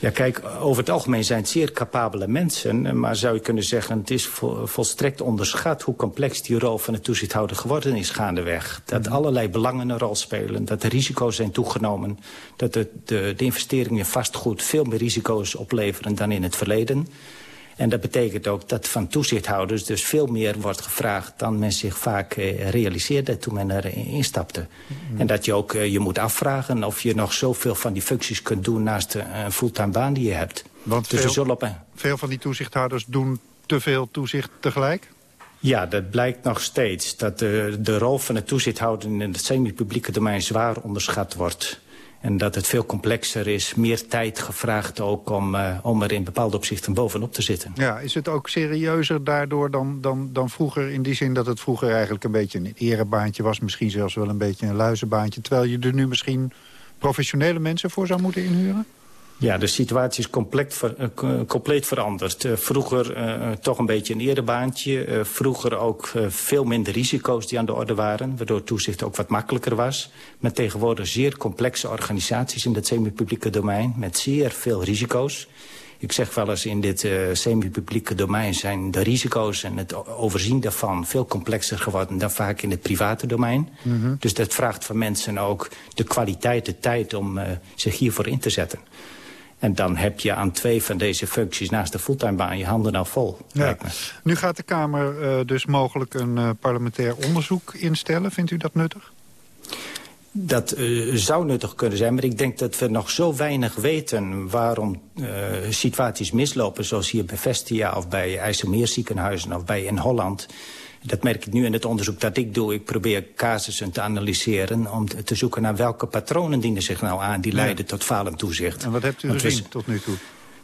Ja, kijk, over het algemeen zijn het zeer capabele mensen. Maar zou je kunnen zeggen, het is vol, volstrekt onderschat... hoe complex die rol van de toezichthouder geworden is gaandeweg. Dat mm. allerlei belangen een rol spelen. Dat de risico's zijn toegenomen. Dat de, de, de investeringen in vastgoed veel meer risico's opleveren dan in het verleden. En dat betekent ook dat van toezichthouders dus veel meer wordt gevraagd... dan men zich vaak eh, realiseerde toen men erin instapte. Mm. En dat je ook eh, je moet afvragen of je nog zoveel van die functies kunt doen... naast een fulltime baan die je hebt. Want dus veel, op veel van die toezichthouders doen te veel toezicht tegelijk? Ja, dat blijkt nog steeds. Dat de, de rol van de toezichthouder in het semi-publieke domein zwaar onderschat wordt. En dat het veel complexer is, meer tijd gevraagd ook om, uh, om er in bepaalde opzichten bovenop te zitten. Ja, is het ook serieuzer daardoor dan, dan, dan vroeger in die zin dat het vroeger eigenlijk een beetje een erebaantje was, misschien zelfs wel een beetje een luizenbaantje, terwijl je er nu misschien professionele mensen voor zou moeten inhuren? Ja, de situatie is compleet, ver, uh, compleet veranderd. Uh, vroeger uh, toch een beetje een erebaantje. vroeger ook veel minder risico's die aan de orde waren... waardoor toezicht ook wat makkelijker was. Met tegenwoordig zeer complexe organisaties in het semi-publieke domein... met zeer veel risico's. Ik zeg wel eens, in dit semi-publieke domein zijn de risico's... en het overzien daarvan veel complexer geworden... dan vaak in het private domein. Mm -hmm. Dus dat vraagt van mensen ook de kwaliteit, de tijd... om zich hiervoor in te zetten. En dan heb je aan twee van deze functies naast de fulltimebaan je handen al vol. Ja. Nu gaat de Kamer uh, dus mogelijk een uh, parlementair onderzoek instellen. Vindt u dat nuttig? Dat uh, zou nuttig kunnen zijn, maar ik denk dat we nog zo weinig weten... waarom situaties mislopen, zoals hier bij Vestia of bij IJsselmeerziekenhuizen of bij in Holland... Dat merk ik nu in het onderzoek dat ik doe. Ik probeer casussen te analyseren om te zoeken naar welke patronen dienen zich nou aan... die leiden tot falend toezicht. En wat hebt u Want gezien tot nu toe?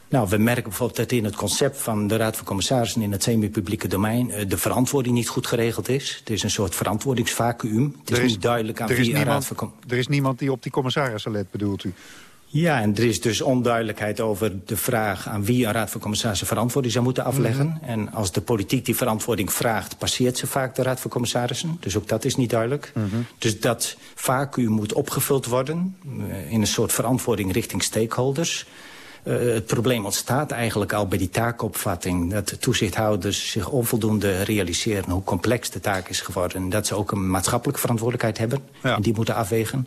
Nou, we merken bijvoorbeeld dat in het concept van de Raad van Commissarissen... in het semi-publieke domein de verantwoording niet goed geregeld is. Het is een soort verantwoordingsvacuum. Het is, is- niet duidelijk aan wie niemand- Raad van Com- Er is niemand die op die commissarissen let, bedoelt u? Ja, en er is dus onduidelijkheid over de vraag... aan wie een Raad van Commissarissen verantwoording zou moeten afleggen. Mhm. En als de politiek die verantwoording vraagt... passeert ze vaak de Raad van Commissarissen. Dus ook dat is niet duidelijk. Mhm. Dus dat vacuüm moet opgevuld worden... eh, in een soort verantwoording richting stakeholders... Eh, het probleem ontstaat eigenlijk al bij die taakopvatting... dat de toezichthouders zich onvoldoende realiseren hoe complex de taak is geworden... en dat ze ook een maatschappelijke verantwoordelijkheid hebben... en die moeten afwegen.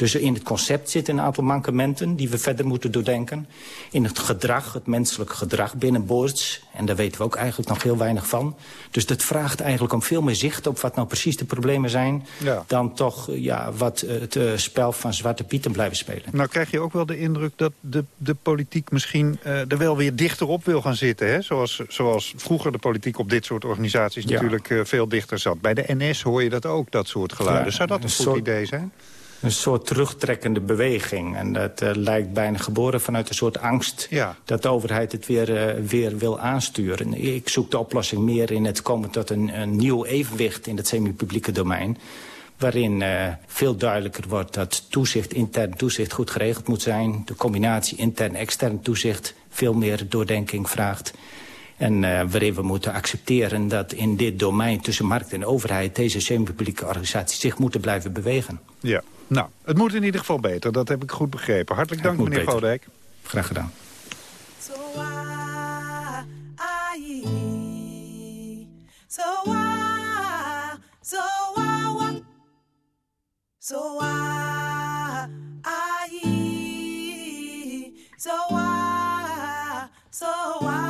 Dus in het concept zitten een aantal mankementen die we verder moeten doordenken. In het gedrag, het menselijk gedrag binnenboords. En daar weten we ook eigenlijk nog heel weinig van. Dus dat vraagt eigenlijk om veel meer zicht op wat nou precies de problemen zijn... Ja. dan toch ja, wat eh, het eh, spel van Zwarte Pieten blijven spelen. Nou krijg je ook wel de indruk dat de, de politiek misschien eh, er wel weer dichter op wil gaan zitten. Hè? Zoals, zoals vroeger de politiek op dit soort organisaties Ja. natuurlijk veel dichter zat. Bij de NS hoor je dat ook, dat soort geluiden. Ja, Zou dat een, een goed soort- idee zijn? Een soort terugtrekkende beweging. En dat eh, lijkt bijna geboren vanuit een soort angst... dat de overheid het weer, eh, weer wil aansturen. Ik zoek de oplossing meer in het komen tot een, een nieuw evenwicht... in het semi-publieke domein waarin eh, veel duidelijker wordt dat toezicht, intern toezicht goed geregeld moet zijn. De combinatie intern-extern toezicht veel meer doordenking vraagt. En waarin we moeten accepteren dat in dit domein tussen markt en overheid... deze semi-publieke organisaties zich moeten blijven bewegen. Ja. Nou, het moet in ieder geval beter. Dat heb ik goed begrepen. Hartelijk dank, meneer beter. Godijk. Graag gedaan. So why, I, so why, so why, why, so why, I, so why, so why,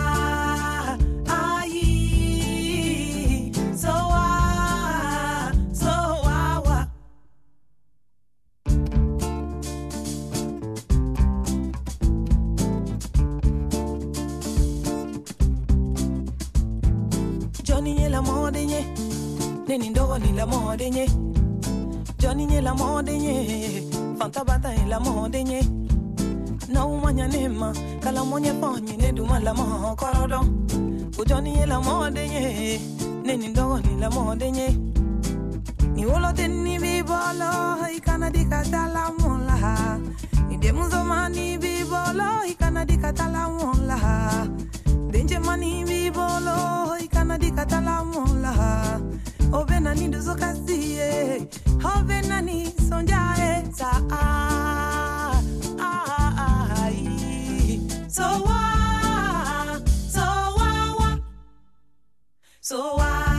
nini ndogo ni la mode nye. Joni nye la mode nye. Fantabata ni la mode nye. Na umanya nema kala monye ponyi ne duma la mo korodo ujoni nye la mode nye. Nini ndogo ni la mode nye. Ni wolo teni bibolo ikana dikatala mula ni demuzo demuzomani bibolo ikana dikatala mula denje mani bibolo ikana dikatala mula ove nani ndozokasiye eh. ove nani eh. ah, ah, ah, eh. so ai sowa sowawa sowa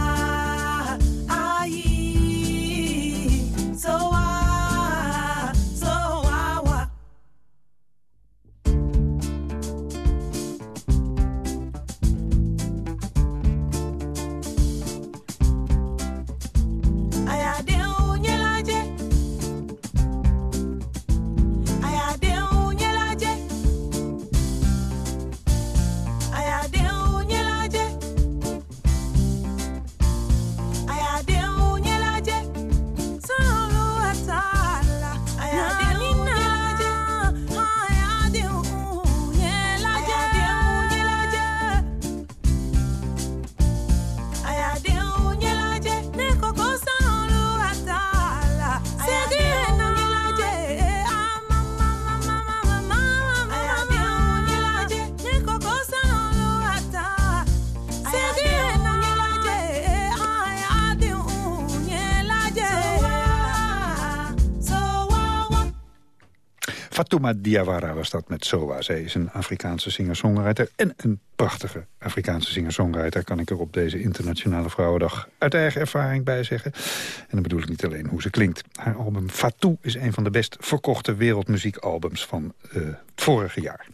Fatouma Diawara was dat met Sowa. Zij is een Afrikaanse singer-songwriter en een prachtige Afrikaanse singer-songwriter... kan ik er op deze Internationale Vrouwendag uit eigen ervaring bij zeggen. En dan bedoel ik niet alleen hoe ze klinkt. Haar album Fatou is een van de best verkochte wereldmuziekalbums van eh, het vorige jaar.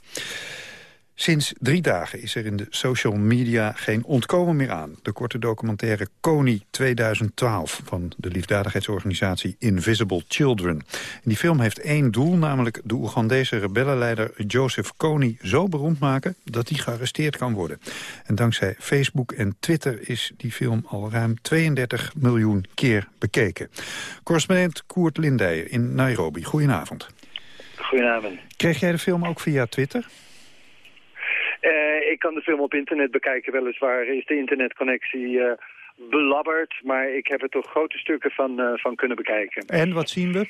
Sinds drie dagen is er in de social media geen ontkomen meer aan. De korte documentaire Kony 2012 van de liefdadigheidsorganisatie Invisible Children. En die film heeft één doel, namelijk de Oegandese rebellenleider Joseph Kony zo beroemd maken dat hij gearresteerd kan worden. En dankzij Facebook en Twitter is die film al ruim 32 miljoen keer bekeken. Correspondent Koert Lindijer in Nairobi. Goedenavond. Goedenavond. Kreeg jij de film ook via Twitter? Eh, ik kan de film op internet bekijken. Weliswaar is de internetconnectie eh, belabberd. Maar ik heb er toch grote stukken van, eh, van kunnen bekijken. En wat zien we?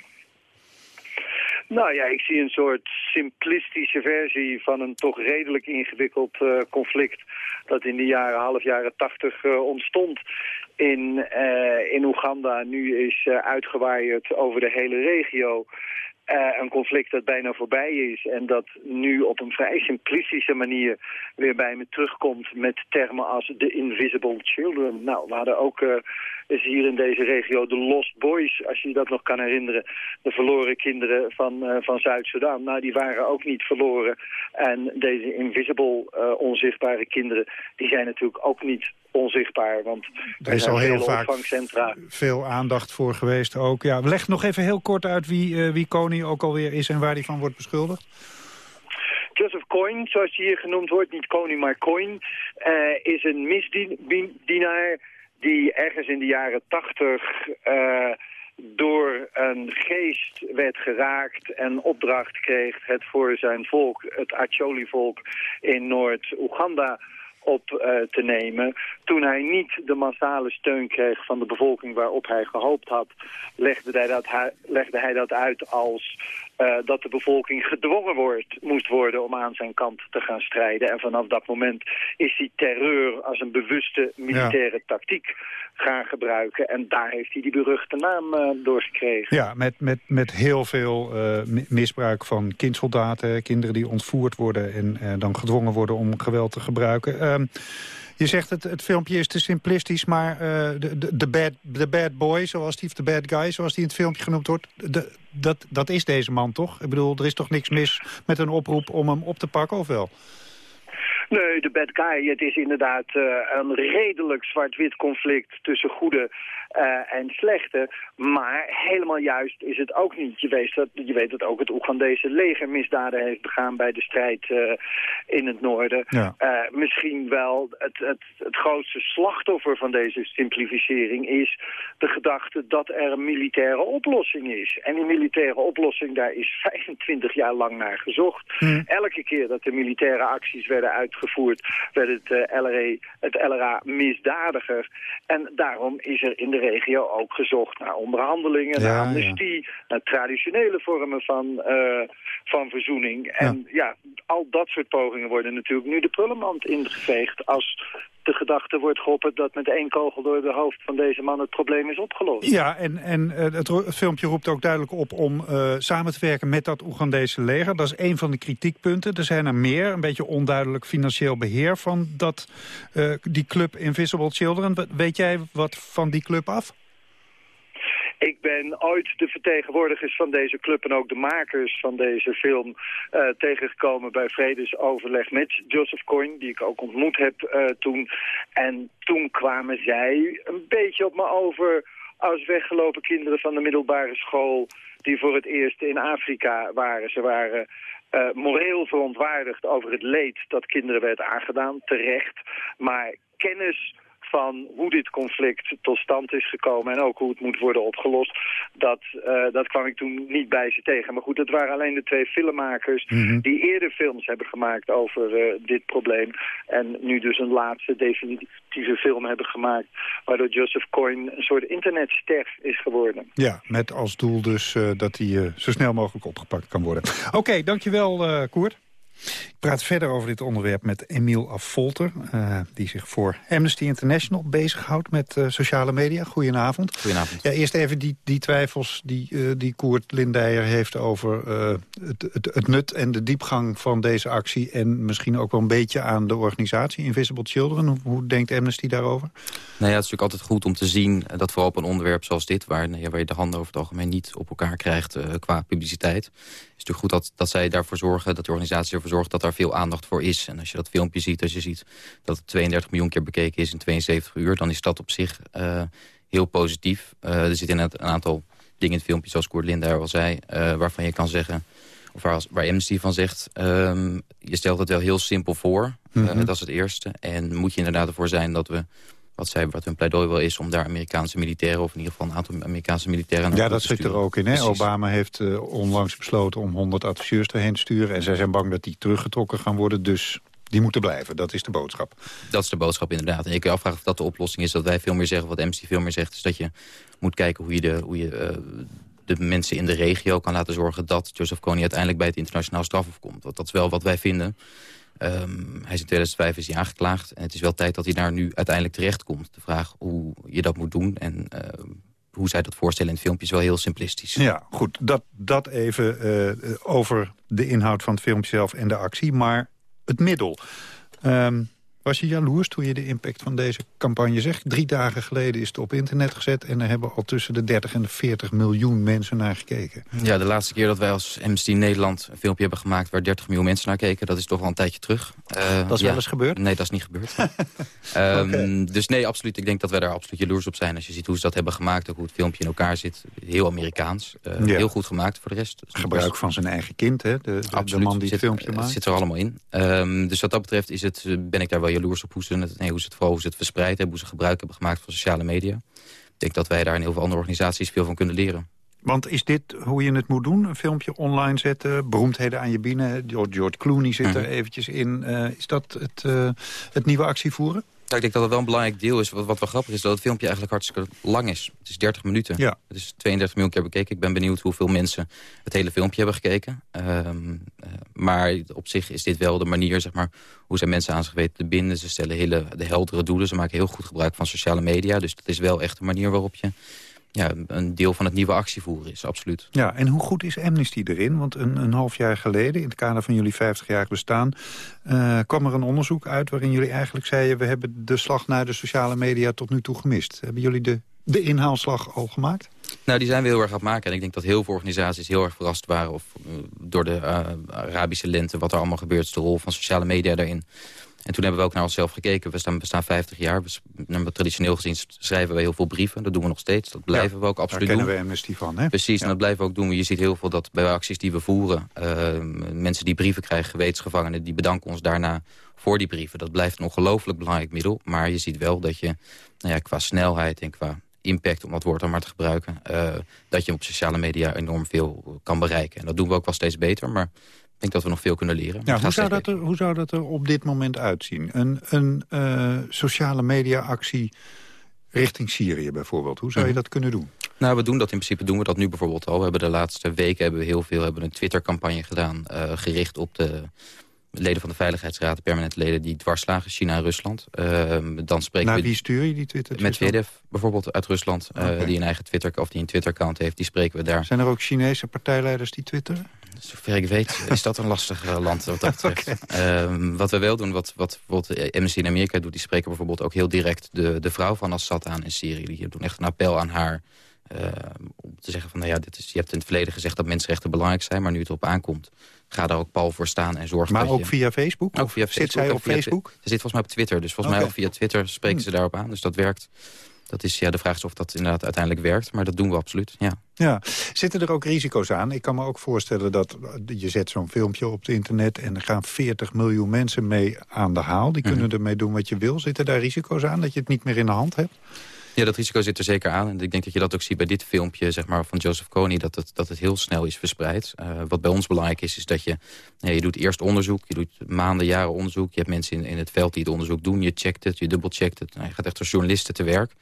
Nou ja, ik zie een soort simplistische versie van een toch redelijk ingewikkeld conflict... dat in de jaren, half jaren tachtig ontstond in, eh, in Oeganda. Nu is uh, uitgewaaid over de hele regio. Uh, een conflict dat bijna voorbij is en dat nu op een vrij simplistische manier weer bij me terugkomt met termen als de invisible children. Nou, we hadden ook uh, is hier in deze regio de Lost Boys, als je je dat nog kan herinneren. De verloren kinderen van, uh, van Zuid-Soedan. Nou, die waren ook niet verloren. En deze invisible, uh, onzichtbare kinderen, die zijn natuurlijk ook niet onzichtbaar. Want er is al heel vaak veel aandacht voor geweest ook. Ja, leg nog even heel kort uit wie, uh, wie Koning ook alweer is en waar hij van wordt beschuldigd. Joseph Coyne, zoals hij hier genoemd wordt, niet koning maar Coyne, uh, is een misdienaar die ergens in de jaren tachtig uh, door een geest werd geraakt en opdracht kreeg het voor zijn volk, het Acholi-volk in Noord-Oeganda, op uh, te nemen. Toen hij niet de massale steun kreeg van de bevolking waarop hij gehoopt had, legde hij dat, legde hij dat uit als uh, dat de bevolking gedwongen wordt, moest worden om aan zijn kant te gaan strijden. En vanaf dat moment is die terreur als een bewuste militaire ja. tactiek gaan gebruiken. En daar heeft hij die beruchte naam uh, door gekregen. Ja, met, met, met heel veel uh, misbruik van kindsoldaten, kinderen die ontvoerd worden en dan gedwongen worden om geweld te gebruiken. Je zegt het, het filmpje is te simplistisch, maar uh, de, de, bad, de bad boy, zoals die, de bad guy, zoals die in het filmpje genoemd wordt, de, dat, dat is deze man toch? Ik bedoel, er is toch niks mis met een oproep om hem op te pakken, of wel? Nee, de bad guy, het is inderdaad uh, een redelijk zwart-wit conflict tussen goede en slechte. Maar helemaal juist is het ook niet. Je weet dat, je weet dat ook het Oegandese leger misdaden heeft begaan bij de strijd uh, in het noorden. Ja. misschien wel het, het, het grootste slachtoffer van deze simplificering is de gedachte dat er een militaire oplossing is. En die militaire oplossing, daar is 25 jaar lang naar gezocht. Hmm. Elke keer dat de militaire acties werden uitgevoerd, werd het, uh, LRA, het LRA misdadiger. En daarom is er in de regio ook gezocht naar onderhandelingen, naar amnestie, ja. naar traditionele vormen van, uh, van verzoening. En ja. ja, al dat soort pogingen worden natuurlijk nu de prullenmand ingeveegd als de gedachte wordt geopperd dat met één kogel door de hoofd van deze man het probleem is opgelost. Ja, en, en uh, het, het, filmpje roept ook duidelijk op om uh, samen te werken met dat Oegandese leger. Dat is een van de kritiekpunten. Er zijn er meer, een beetje onduidelijk financieel beheer van dat, uh, die club Invisible Children. Weet jij wat van die club af? Ik ben ooit de vertegenwoordigers van deze club en ook de makers van deze film uh, tegengekomen bij vredesoverleg met Joseph Coyne, die ik ook ontmoet heb uh, toen. En toen kwamen zij een beetje op me over als weggelopen kinderen van de middelbare school die voor het eerst in Afrika waren. Ze waren uh, moreel verontwaardigd over het leed dat kinderen werd aangedaan, terecht. Maar kennis van hoe dit conflict tot stand is gekomen en ook hoe het moet worden opgelost, dat, uh, dat kwam ik toen niet bij ze tegen. Maar goed, dat waren alleen de twee filmmakers mm -hmm. die eerder films hebben gemaakt over uh, dit probleem en nu dus een laatste definitieve film hebben gemaakt, waardoor Joseph Coyne een soort internetster is geworden. Ja, met als doel dus uh, dat hij zo snel mogelijk opgepakt kan worden. Oké, okay, dankjewel Koert. Ik praat verder over dit onderwerp met Emiel Affolter... Uh, die zich voor Amnesty International bezighoudt met uh, sociale media. Goedenavond. Goedenavond. Ja, eerst even die, die twijfels die, uh, die Koert Lindijer heeft... over het, het, het, nut en de diepgang van deze actie... en misschien ook wel een beetje aan de organisatie Invisible Children. Hoe, hoe denkt Amnesty daarover? Nou ja, het is natuurlijk altijd goed om te zien dat vooral op een onderwerp zoals dit... waar, nou ja, waar je de handen over het algemeen niet op elkaar krijgt qua publiciteit... is natuurlijk goed dat, dat zij daarvoor zorgen, dat de organisatie ervoor zorgt... dat daar veel aandacht voor is. En als je dat filmpje ziet, als je ziet dat het 32 miljoen keer bekeken is in 72 uur... dan is dat op zich uh, heel positief. Uh, er zitten een aantal dingen in het filmpje, zoals Koert Linda al zei... Uh, waarvan je kan zeggen, of waar, waar Amnesty van zegt... Um, je stelt het wel heel simpel voor, mm -hmm. dat is het eerste. En moet je inderdaad ervoor zijn dat we wat, zij, wat hun pleidooi wel is om daar Amerikaanse militairen... of in ieder geval een aantal Amerikaanse militairen... Ja, dat zit er ook in. Hè? Obama heeft uh, onlangs besloten om 100 adviseurs erheen te sturen... en zij zijn bang dat die teruggetrokken gaan worden, dus... Die moeten blijven, dat is de boodschap. Dat is de boodschap inderdaad. En je kan je afvragen of dat de oplossing is. Dat wij veel meer zeggen, wat MC veel meer zegt... is dat je moet kijken hoe je de, hoe je, uh, de mensen in de regio kan laten zorgen... dat Joseph Kony uiteindelijk bij het internationaal strafhof komt. Want dat is wel wat wij vinden. Um, hij is in 2005 is hij aangeklaagd. En het is wel tijd dat hij daar nu uiteindelijk terecht komt. De vraag hoe je dat moet doen en uh, hoe zij dat voorstellen in het filmpje is wel heel simplistisch. Ja, goed. Dat, dat even uh, over de inhoud van het filmpje zelf en de actie. Maar het middel. Um, was je jaloers toen je de impact van deze campagne zegt? Drie dagen geleden is het op internet gezet... en er hebben al tussen de 30 en de 40 miljoen mensen naar gekeken. Ja, de laatste keer dat wij als Amnesty Nederland een filmpje hebben gemaakt... waar 30 miljoen mensen naar keken, dat is toch wel een tijdje terug. Uh, dat is ja. wel eens gebeurd? Nee, dat is niet gebeurd. um, okay. Dus nee, absoluut. Ik denk dat wij daar absoluut jaloers op zijn. Als je ziet hoe ze dat hebben gemaakt, ook hoe het filmpje in elkaar zit. Heel Amerikaans. Uh, ja. Heel goed gemaakt voor de rest. Dus Gebruik van zijn eigen kind, hè? De, de, de man die het filmpje maakt. Het zit er allemaal in. Um, dus wat dat betreft is het, ben ik daar wel jaloers op hoe ze het nee, hoe ze het vooral hoe ze het verspreid hebben, hoe ze gebruik hebben gemaakt van sociale media. Ik denk dat wij daar in heel veel andere organisaties veel van kunnen leren. Want is dit hoe je het moet doen? Een filmpje online zetten, beroemdheden aan je binnen. George Clooney zit er eventjes in. Uh, is dat het, uh, het nieuwe actievoeren? Ja, ik denk dat het wel een belangrijk deel is. Wat, wat wel grappig is, dat het filmpje eigenlijk hartstikke lang is. Het is 30 minuten. Ja. Het is 32 miljoen keer bekeken. Ik ben benieuwd hoeveel mensen het hele filmpje hebben gekeken. Um, uh, maar op zich is dit wel de manier, zeg maar, hoe zij mensen aan zich weten te binden. Ze stellen hele de heldere doelen. Ze maken heel goed gebruik van sociale media. Dus dat is wel echt een manier waarop je ja, een deel van het nieuwe actievoeren is, absoluut. Ja, en hoe goed is Amnesty erin? Want een, een half jaar geleden, in het kader van jullie 50-jarig bestaan... Uh, kwam er een onderzoek uit waarin jullie eigenlijk zeiden... we hebben de slag naar de sociale media tot nu toe gemist. Hebben jullie de, de inhaalslag al gemaakt? Nou, die zijn we heel erg aan het maken. En ik denk dat heel veel organisaties heel erg verrast waren... Of, uh, door de uh, Arabische lente, wat er allemaal gebeurt... de rol van sociale media daarin. En toen hebben we ook naar onszelf gekeken. We staan, we staan 50 jaar. We, traditioneel gezien schrijven we heel veel brieven. Dat doen we nog steeds. Dat blijven ja, we ook absoluut doen. Daar kennen we Amnesty van, hè? Precies, ja. en dat blijven we ook doen. Je ziet heel veel dat bij acties die we voeren... Uh, mensen die brieven krijgen, gewetensgevangenen... die bedanken ons daarna voor die brieven. Dat blijft een ongelooflijk belangrijk middel. Maar je ziet wel dat je nou ja, qua snelheid en qua impact, om dat woord dan maar te gebruiken... Uh, dat je op sociale media enorm veel kan bereiken. En dat doen we ook wel steeds beter, maar ik denk dat we nog veel kunnen leren. Ja, hoe, zou dat er, hoe zou dat er op dit moment uitzien? Een, een uh, sociale media-actie richting Syrië bijvoorbeeld. Hoe zou je dat kunnen doen? Nou, we doen dat in principe doen we dat nu bijvoorbeeld al. We hebben de laatste weken hebben we heel veel hebben een Twitter-campagne gedaan... Uh, gericht op de, leden van de Veiligheidsraad, permanente leden die dwarslagen, China en Rusland. Ehm, dan spreken Naar wie stuur je die Twitter? Met Medvedev bijvoorbeeld uit Rusland, eh, die een eigen Twitter of die een Twitter-account heeft, die spreken we daar. Zijn er ook Chinese partijleiders die twitteren? Zover ik weet is dat een lastig eh, land wat dat betreft. Ehm, wat we wel doen, wat, wat bijvoorbeeld Amnesty in Amerika doet... die spreken bijvoorbeeld ook heel direct de, de vrouw van Assad aan in Syrië. Die doen echt een appel aan haar eh, om te zeggen van... nou ja, dit is, je hebt in het verleden gezegd dat mensenrechten belangrijk zijn... maar nu het erop aankomt, ga daar ook pal voor staan en zorg Maar dat ook je... via Facebook? Ook via Facebook. Zit zij op Facebook? Ze zit volgens mij op Twitter. Dus volgens mij ook via Twitter spreken ze daarop aan. Dus dat werkt. Dat is, ja, de vraag is of dat inderdaad uiteindelijk werkt. Maar dat doen we absoluut, ja. Ja. Zitten er ook risico's aan? Ik kan me ook voorstellen dat je zet zo'n filmpje op het internet... en er gaan 40 miljoen mensen mee aan de haal. Die kunnen ermee doen wat je wil. Zitten daar risico's aan dat je het niet meer in de hand hebt? Ja, dat risico zit er zeker aan. En ik denk dat je dat ook ziet bij dit filmpje zeg maar, van Joseph Kony... dat het, dat het heel snel is verspreid. Eh, wat bij ons belangrijk is, is dat je... Ja, je doet eerst onderzoek, je doet maanden, jaren onderzoek. Je hebt mensen in, in het veld die het onderzoek doen. Je checkt het, je dubbelcheckt het. Nou, je gaat echt als journalisten te werk.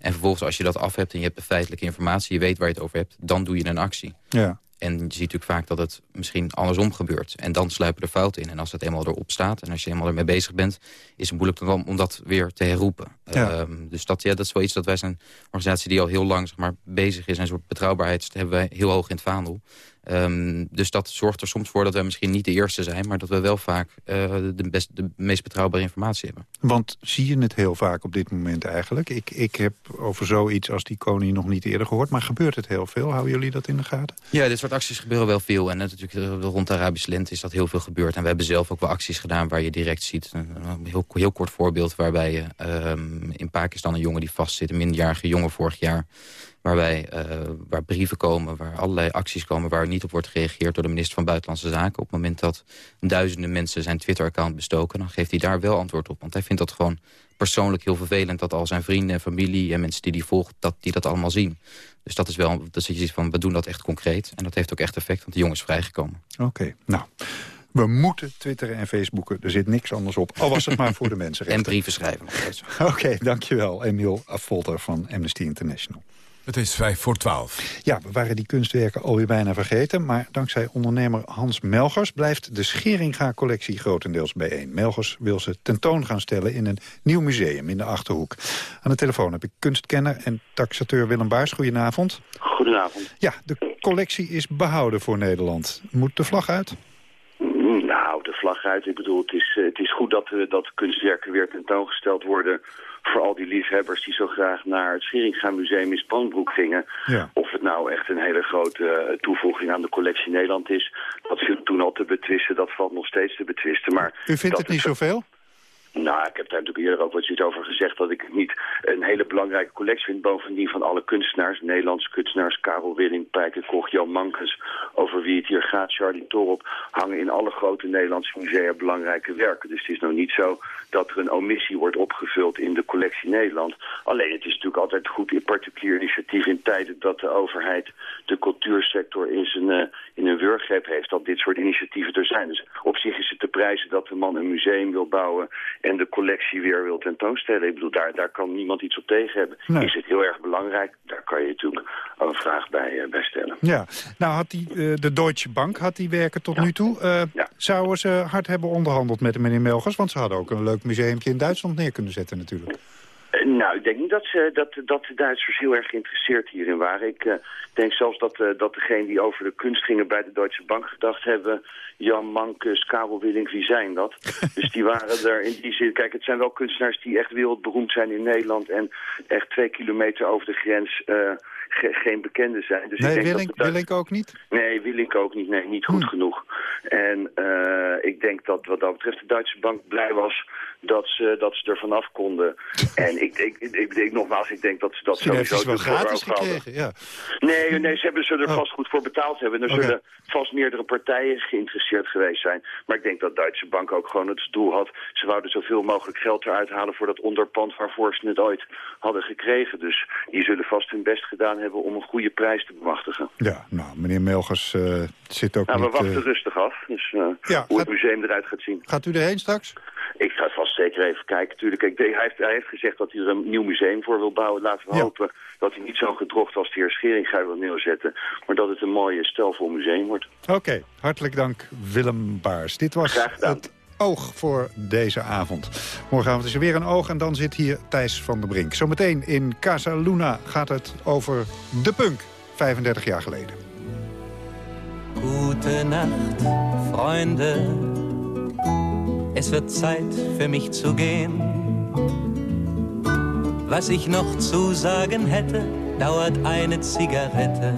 En vervolgens als je dat af hebt en je hebt de feitelijke informatie... je weet waar je het over hebt, dan doe je een actie. Ja. En je ziet natuurlijk vaak dat het misschien andersom gebeurt. En dan sluipen er fouten in. En als het eenmaal erop staat en als je eenmaal ermee bezig bent... is het moeilijk dan om dat weer te herroepen. Ja. Ehm, dus dat, ja, dat is wel iets dat wij zijn een organisatie die al heel lang zeg maar, bezig is. En een soort betrouwbaarheid hebben wij heel hoog in het vaandel. Ehm, dus dat zorgt er soms voor dat wij misschien niet de eerste zijn... maar dat we wel vaak eh, de, best, de meest betrouwbare informatie hebben. Want zie je het heel vaak op dit moment eigenlijk? Ik, ik heb over zoiets als die koning nog niet eerder gehoord... maar gebeurt het heel veel? Houden jullie dat in de gaten? Ja, dit soort acties gebeuren wel veel. En natuurlijk eh, rond de Arabische lente is dat heel veel gebeurd. En we hebben zelf ook wel acties gedaan waar je direct ziet. Een heel, heel kort voorbeeld waarbij je ehm, in Pakistan een jongen die vastzit... een minderjarige jongen vorig jaar... Waarbij, eh, waar brieven komen, waar allerlei acties komen... waar niet op wordt gereageerd door de minister van Buitenlandse Zaken. Op het moment dat duizenden mensen zijn Twitter-account bestoken... dan geeft hij daar wel antwoord op. Want hij vindt dat gewoon persoonlijk heel vervelend... dat al zijn vrienden en familie en mensen die die volgt, dat, die dat allemaal zien. Dus dat is wel, dat is iets van, we doen dat echt concreet. En dat heeft ook echt effect, want de jongen is vrijgekomen. Oké, nou... We moeten twitteren en facebooken. Er zit niks anders op. Al was het maar voor de mensenrechten. En brieven schrijven. Oké, dankjewel. Emiel Affolter van Amnesty International. Het is vijf voor twaalf. Ja, we waren die kunstwerken alweer bijna vergeten... maar dankzij ondernemer Hans Melgers blijft de Scheringa-collectie grotendeels bijeen. Melgers wil ze tentoon gaan stellen in een nieuw museum in de Achterhoek. Aan de telefoon heb ik kunstkenner en taxateur Willem Baars. Goedenavond. Goedenavond. Ja, de collectie is behouden voor Nederland. Moet de vlag uit? Nou, de vlag uit. Ik bedoel, het is, eh, het is goed dat, eh, dat kunstwerken weer tentoongesteld worden... voor al die liefhebbers die zo graag naar het Scheringa Museum in Spanbroek gingen. Ja. Of het nou echt een hele grote eh, toevoeging aan de collectie Nederland is... dat viel toen al te betwisten, dat valt nog steeds te betwisten. Maar U vindt het niet zoveel? Nou, ik heb daar natuurlijk eerder ook wat zoiets over gezegd... dat ik het niet een hele belangrijke collectie vind. Bovendien van alle kunstenaars, Nederlandse kunstenaars... Karel Willing, Pijker Koch, Jan Mankes, over wie het hier gaat... Charlie Torop, hangen in alle grote Nederlandse musea belangrijke werken. Dus het is nou niet zo dat er een omissie wordt opgevuld in de collectie Nederland. Alleen het is natuurlijk altijd goed in particulier initiatief... in tijden dat de overheid de cultuursector in, zijn, eh, in een wurggreep heeft... dat dit soort initiatieven er zijn. Dus op zich is het te prijzen dat de man een museum wil bouwen en de collectie weer wil tentoonstellen. Ik bedoel, daar, daar kan niemand iets op tegen hebben. Nee. Is het heel erg belangrijk? Daar kan je natuurlijk een vraag bij, bij stellen. Ja, nou had die, eh, de Deutsche Bank had die werken tot nu toe. Eh, Zouden ze hard hebben onderhandeld met de meneer Melgers? Want ze hadden ook een leuk museumtje in Duitsland neer kunnen zetten natuurlijk. Eh, Nou, ik denk niet dat, ze, dat, dat de Duitsers heel erg geïnteresseerd hierin waren. Ik eh, denk zelfs dat, eh, dat degenen die over de kunst gingen bij de Deutsche Bank gedacht hebben... Jan Mankes, Karel Willink, wie zijn dat? dus die waren er in die zin... Kijk, het zijn wel kunstenaars die echt wereldberoemd zijn in Nederland... en echt twee kilometer over de grens eh, ge- geen bekende zijn. Dus ik nee, denk Willink, de ook niet? Nee, Willink ook niet. Nee, niet goed genoeg. En eh, ik denk dat wat dat betreft de Duitse bank blij was dat ze, dat ze er vanaf konden. en ik, ik, ik, ik denk nogmaals, ik denk dat ze dat sowieso ze wel gratis gekregen, ja. Nee, nee, ze hebben ze er vast goed voor betaald hebben. Er zullen vast meerdere partijen geïnteresseerd geweest zijn. Maar ik denk dat Duitse Bank ook gewoon het doel had. Ze wouden zoveel mogelijk geld eruit halen voor dat onderpand waarvoor ze het ooit hadden gekregen. Dus die zullen vast hun best gedaan hebben om een goede prijs te bemachtigen. Ja, nou, meneer Melgers eh, zit ook Nou, we niet... wachten eh, rustig af. Dus eh, Ja, hoe gaat- het museum eruit gaat zien. Gaat u erheen straks? Ik ga vast zeker even kijken. Tuurlijk, ik, hij, heeft, hij heeft gezegd dat hij er een nieuw museum voor wil bouwen. Laten we hopen dat hij niet zo gedrocht als de heer Scheringa wil neerzetten. Maar dat het een mooie stelvol museum wordt. Oké, hartelijk dank Willem Baars. Dit was het oog voor deze avond. Morgenavond is er weer een oog en dan zit hier Thijs van der Brink. Zometeen in Casa Luna gaat het over de punk, 35 jaar geleden. Gute Nacht, Freunde. Es wird Zeit für mich zu gehen. Was ich noch zu sagen hätte, dauert eine Zigarette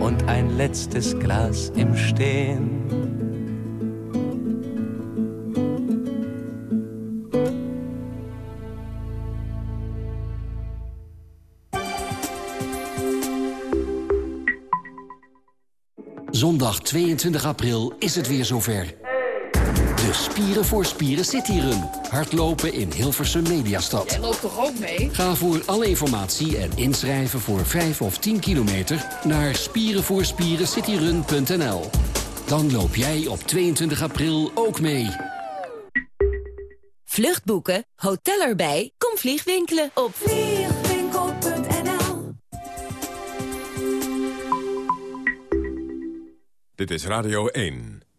und ein letztes Glas im Stehen. Zondag 22 april is het weer zover. De Spieren voor Spieren City Run. Hardlopen in Hilversum Mediastad. Jij loopt toch ook mee? Ga voor alle informatie en inschrijven voor 5 of 10 kilometer... naar spierenvoorspierencityrun.nl. Dan loop jij op 22 april ook mee. Vluchtboeken, hotel erbij, kom vliegwinkelen op vliegwinkel.nl. Dit is Radio 1.